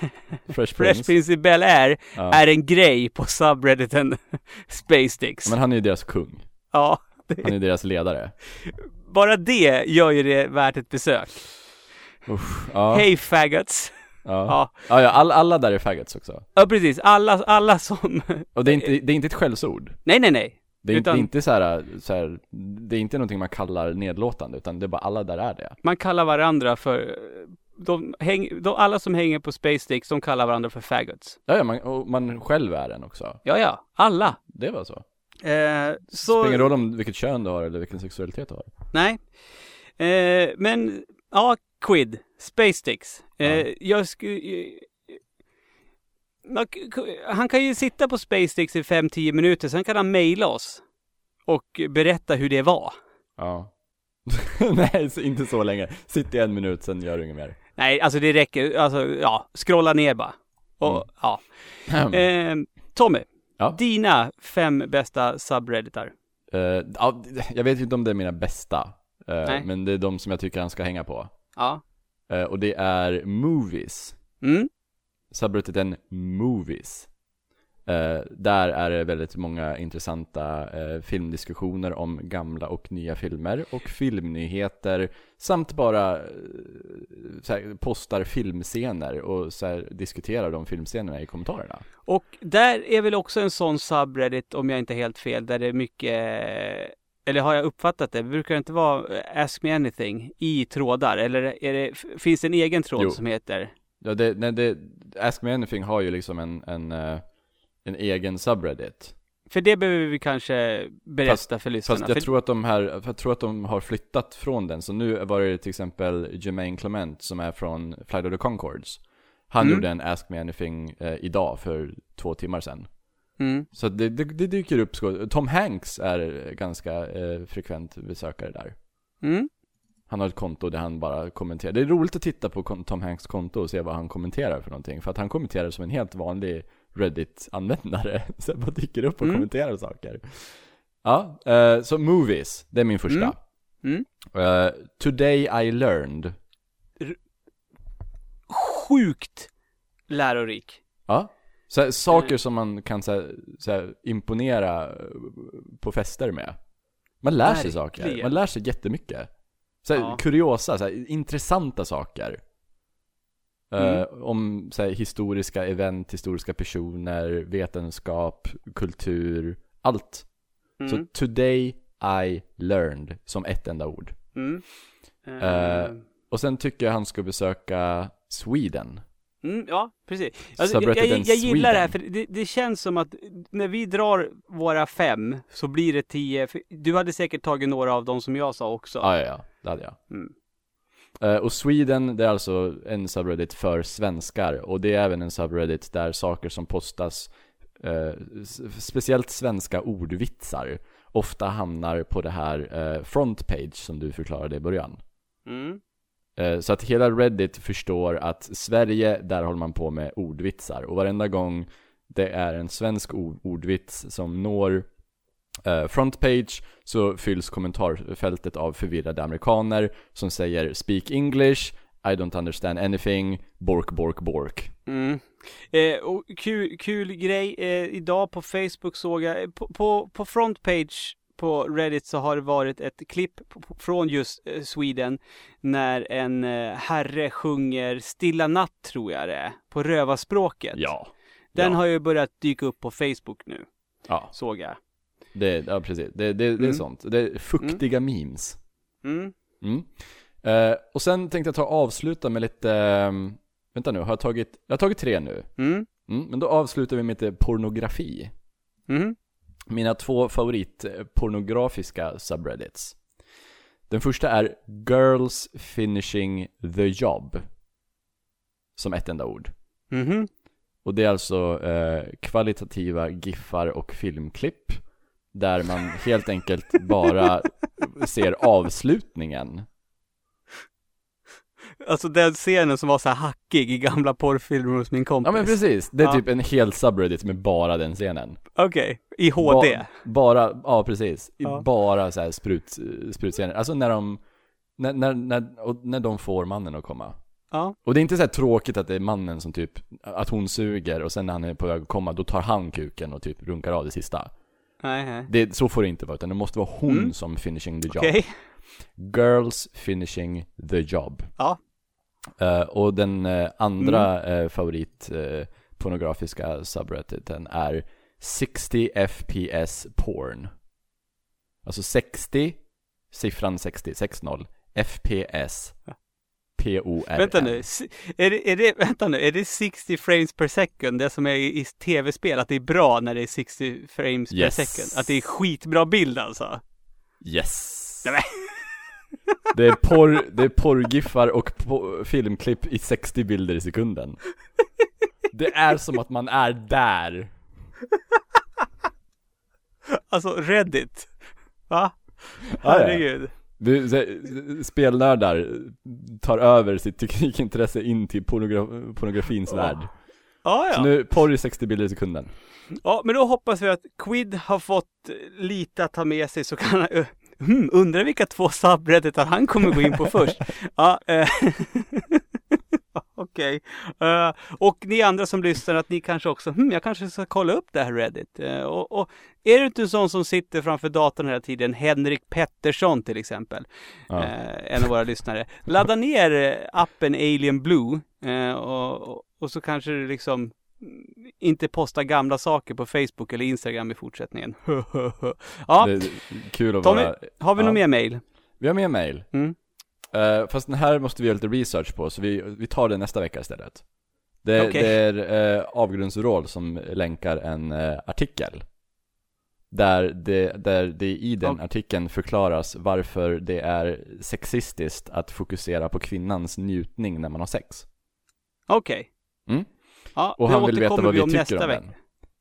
Fresh Fresh Prince. Prince i Bel-Air Ja. är en grej på subredditen Space Sticks. Men han är ju deras kung. Ja, Han är deras ledare. bara det gör ju det värt ett besök. Usch, ja. Hej faggots! Ja. Ja. Ja, all, alla där är faggots också. Ja, precis. Alla, alla som... Och det är inte, det är inte ett skällsord. Nej, nej, nej. Det är, Utan- det inte så här, så här, det är inte någonting man kallar nedlåtande, utan det är bara alla där är det. Man kallar varandra för... De häng, de, alla som hänger på Space Sticks, de kallar varandra för faggots. Ja, ja man, och man själv är en också. Ja, ja. Alla. Det var så. Eh, så... Spelar ingen roll om vilket kön du har eller vilken sexualitet du har. Nej. Eh, men, ja, Quid. Space Sticks. Eh, Ja. Jag skulle... Han kan ju sitta på Space Sticks i 5-10 minuter, sen kan han mejla oss. Och berätta hur det var. Ja. Nej, inte så länge. Sitt i en minut, sen gör du inget mer. Nej, alltså det räcker. Alltså, ja, scrolla ner bara. Och, Mm. ja. Eh, Tommy. Ja. Dina fem bästa subredditar. Eh, ja, jag vet inte om det är mina bästa. Nej. men det är de som jag tycker han ska hänga på. Ja. Eh, och det är Movies. Mm. Subredditen Movies. Eh, där är det väldigt många intressanta eh, filmdiskussioner om gamla och nya filmer och filmnyheter samt bara eh, så här, postar filmscener och så här, diskuterar de filmscenerna i kommentarerna. Och där är väl också en sån subreddit, om jag inte är helt fel, där det är mycket eller har jag uppfattat det? Brukar det inte vara eh, Ask Me Anything i trådar? Eller är det, finns det en egen tråd Jo. som heter? Ja, det, nej, det, Ask Me Anything har ju liksom en, en, eh, en egen subreddit. För det behöver vi kanske berätta för lyssnarna. Fast jag för, tror att de här, jag tror att de har flyttat från den, så nu var det till exempel Jermaine Clement som är från Flight of the Concords. Han Mm. gjorde en Ask Me Anything eh, idag för två timmar sedan. mm. Så det, det, det dyker upp skåd- Tom Hanks är ganska eh, frekvent besökare där. Mm. Han har ett konto där han bara kommenterar. Det är roligt att titta på Tom Hanks konto och se vad han kommenterar för någonting. För att han kommenterar som en helt vanlig Reddit-användare. Så jag bara dyker upp och Mm. kommenterar saker. Ja, eh, så movies, det är min första. Mm. Eh, today I learned. Sjukt lärorik. Ja. Så, saker Eh. som man kan så här, så här, imponera på fester med. Man lär sig saker. Verkligen. Man lär sig jättemycket. Så här, Ja. kuriosa, så intressanta saker. Mm. om så här, historiska event, historiska personer, vetenskap, kultur, allt. Mm. Så today I learned, som ett enda ord. Mm. Eh, Och sen tycker jag han ska besöka Sweden. Mm, ja, precis. Alltså, jag, jag, Subredditen jag gillar det här, för det, det känns som att när vi drar våra fem så blir det tio. Du hade säkert tagit några av dem som jag sa också. Ja, ja, ja, det hade jag. Eh, och Sweden, det är alltså en subreddit för svenskar. Och det är även en subreddit där saker som postas, eh, speciellt svenska ordvitsar, ofta hamnar på det här eh, frontpage som du förklarade i början. Mm. Eh, Så att hela Reddit förstår att Sverige, där håller man på med ordvitsar. Och varenda gång det är en svensk ord- ordvits som når frontpage så fylls kommentarfältet av förvirrade amerikaner som säger 'Speak English', 'I don't understand anything', 'Bork, bork, bork' Mm. Eh, och kul, kul grej, eh, idag på Facebook såg jag, eh, på, på, på frontpage på Reddit så har det varit ett klipp från just eh, Sweden när en eh, herre sjunger Stilla natt tror jag det är, på rövarspråket. Ja. Den ja. har ju börjat dyka upp på Facebook nu, Ja, såg jag. Det, ja precis. Det, det, det är Mm. sånt. Det är fuktiga memes. Mm. Mm. Eh, och sen tänkte jag ta och avsluta med lite, ehm, vänta nu, har jag tagit, jag har tagit tre nu. Mm. Mm, men då avslutar vi med lite pornografi. Mm. Mina två favorit eh, subreddits. Den första är Girls Finishing the Job. Som ett enda ord. Mhm. Och det är alltså eh, kvalitativa giffar och filmklipp Där man helt enkelt bara ser avslutningen Alltså den scenen som var så hackig i gamla porrfilmer hos min kompis. Ja men precis, det är Ja. typ en hel subreddit med bara den scenen Okej, i HD. Ba- bara, ja precis, Ja. bara så här sprut, sprutscener Alltså när de, när, när, när, när de får mannen att komma Ja. Och det är inte så tråkigt att det är mannen som typ, att hon suger och sen när han är på väg att komma, då tar han kuken och typ runkar av det sista Nej, nej. det, Så får det inte vara, utan det måste vara hon Mm. som finishing the job Okej. Girls finishing the job Ja. Eh, Och den eh, andra Mm. eh, favorit pornografiska subredditen är 60 FPS porn Alltså 60, siffran 60, 60, FPS P-O-R-N Vänta nu, är det, är det, vänta nu, är det 60 frames per second, det som är i, i tv-spel, att det är bra när det är 60 frames Yes. per second? Att det är skitbra bild alltså? Yes! Nej, Det är, porr, det är porrgiffar och po- filmklipp i 60 bilder i sekunden Det är som att man är där Alltså Reddit. Va? Ja, ja. Du, spelnördar tar över sitt teknikintresse in till pornogra- pornografins värld. Ja, Så nu, porr i 60 bilder i sekunden. Ja, men då hoppas vi att Quid har fått lite att ta med sig så kan han, uh, hmm, undrar vilka två subredditar han kommer gå in på först. Ja, eh, Okej. Eh, och ni andra som lyssnar att ni kanske också, hmm, jag kanske ska kolla upp det här Reddit. Eh, och, och är du inte en sån som sitter framför datorn hela tiden, Henrik Pettersson till exempel, ja. eh, en av våra lyssnare. Ladda ner appen Alien Blue och, och, så kanske du liksom mm, inte posta gamla saker på Facebook eller Instagram i fortsättningen. ja, kul att Tommy, vara har vi ja. något mer mail? Vi har mer mail Mm. Eh, Fast den här måste vi göra lite research på, så vi, vi tar det nästa vecka istället Det, Okej. det är eh, Avgrundsråd som länkar en eh, artikel där det, där det i den artikeln förklaras varför det är sexistiskt att fokusera på kvinnans njutning när man har sex Okej. Mm. Ja, Och han vill veta vad vi om tycker nästa om vecka. den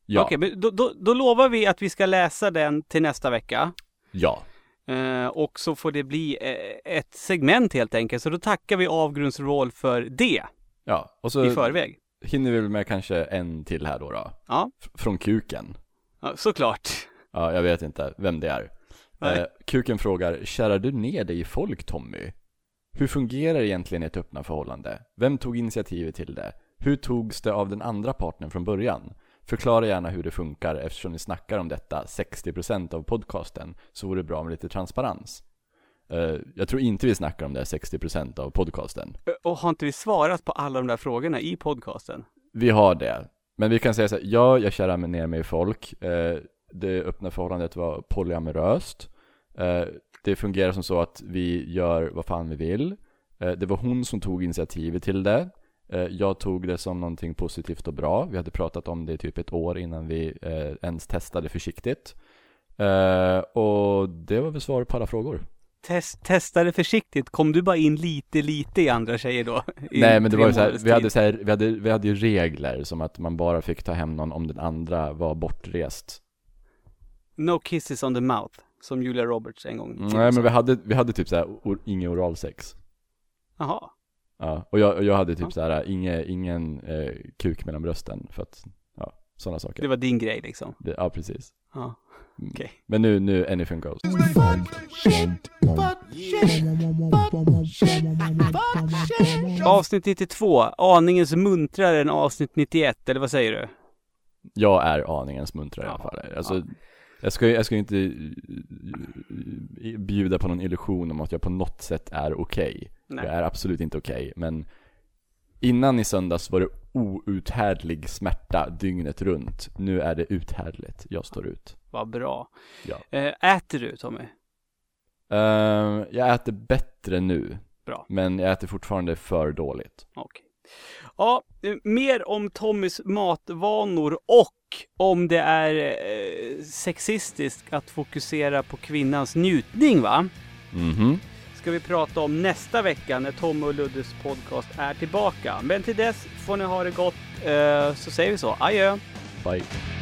Ja, Okej, men då, då, då lovar vi att vi ska läsa den till nästa vecka. ja, Eh, och så får det bli eh, ett segment helt enkelt. Så då tackar vi Avgrundsråd för det ja, och så i förväg. hinner vi med kanske en till här då, då. Ja. F- Från kuken Ja, såklart. Ja, jag vet inte vem det är. Eh, kuken frågar, kärar du ner dig i folk Tommy? Hur fungerar egentligen ert öppna förhållande? Vem tog initiativet till det? Hur togs det av den andra partnern från början? Förklara gärna hur det funkar eftersom ni snackar om detta 60% av podcasten så vore det bra med lite transparens. Eh, jag tror inte vi snackar om det 60% av podcasten. Eh, Och har inte vi svarat på alla de där frågorna i podcasten? Vi har det. Men vi kan säga så här, ja, jag kärar mig ner mig i folk. Eh, det öppna förhållandet var polyamoröst. Det fungerar som så att vi gör vad fan vi vill. Det var hon som tog initiativet till det. Eh, jag tog det som någonting positivt och bra. Vi hade pratat om det i typ ett år innan vi eh, ens testade försiktigt. Eh, och det var väl svar på alla frågor. Test, testa det försiktigt. Kom du bara in lite, lite i andra tjejer då? Nej men det var ju så här, vi hade så här, vi hade, vi hade ju regler som att man bara fick ta hem någon om den andra var bortrest. No kisses on the mouth, som Julia Roberts en gång Nej men vi hade, vi hade typ såhär, or, ingen oralsex Jaha. Ja, och jag, och jag hade typ Ja. såhär, inge, ingen eh, kuk mellan brösten för att, ja, sådana saker Det var din grej liksom. det, Ja precis Ja. Mm. Okej. Men nu, nu, anything goes Avsnitt 92, aningens muntrare än avsnitt 91, eller vad säger du? Jag är aningens muntrare i alla fall Alltså, ja. Jag ska, jag ska inte eh, bjuda på någon illusion om att jag på något sätt är okej Nej. Jag är absolut inte okej, men Innan i söndags var det outhärdlig smärta dygnet runt Nu är det uthärdligt, jag står ut Vad bra. Ja. Eh, äter du Tommy? Ehm, Jag äter bättre nu Bra. Men jag äter fortfarande för dåligt Okej. Ja, eh, mer om Tommys matvanor och om det är eh, sexistiskt att fokusera på kvinnans njutning va? Mhm Ska ska vi prata om nästa vecka när Tom och Luddes podcast är tillbaka. Men till dess får ni ha det gott, eh, så säger vi så. Adjö! Bye.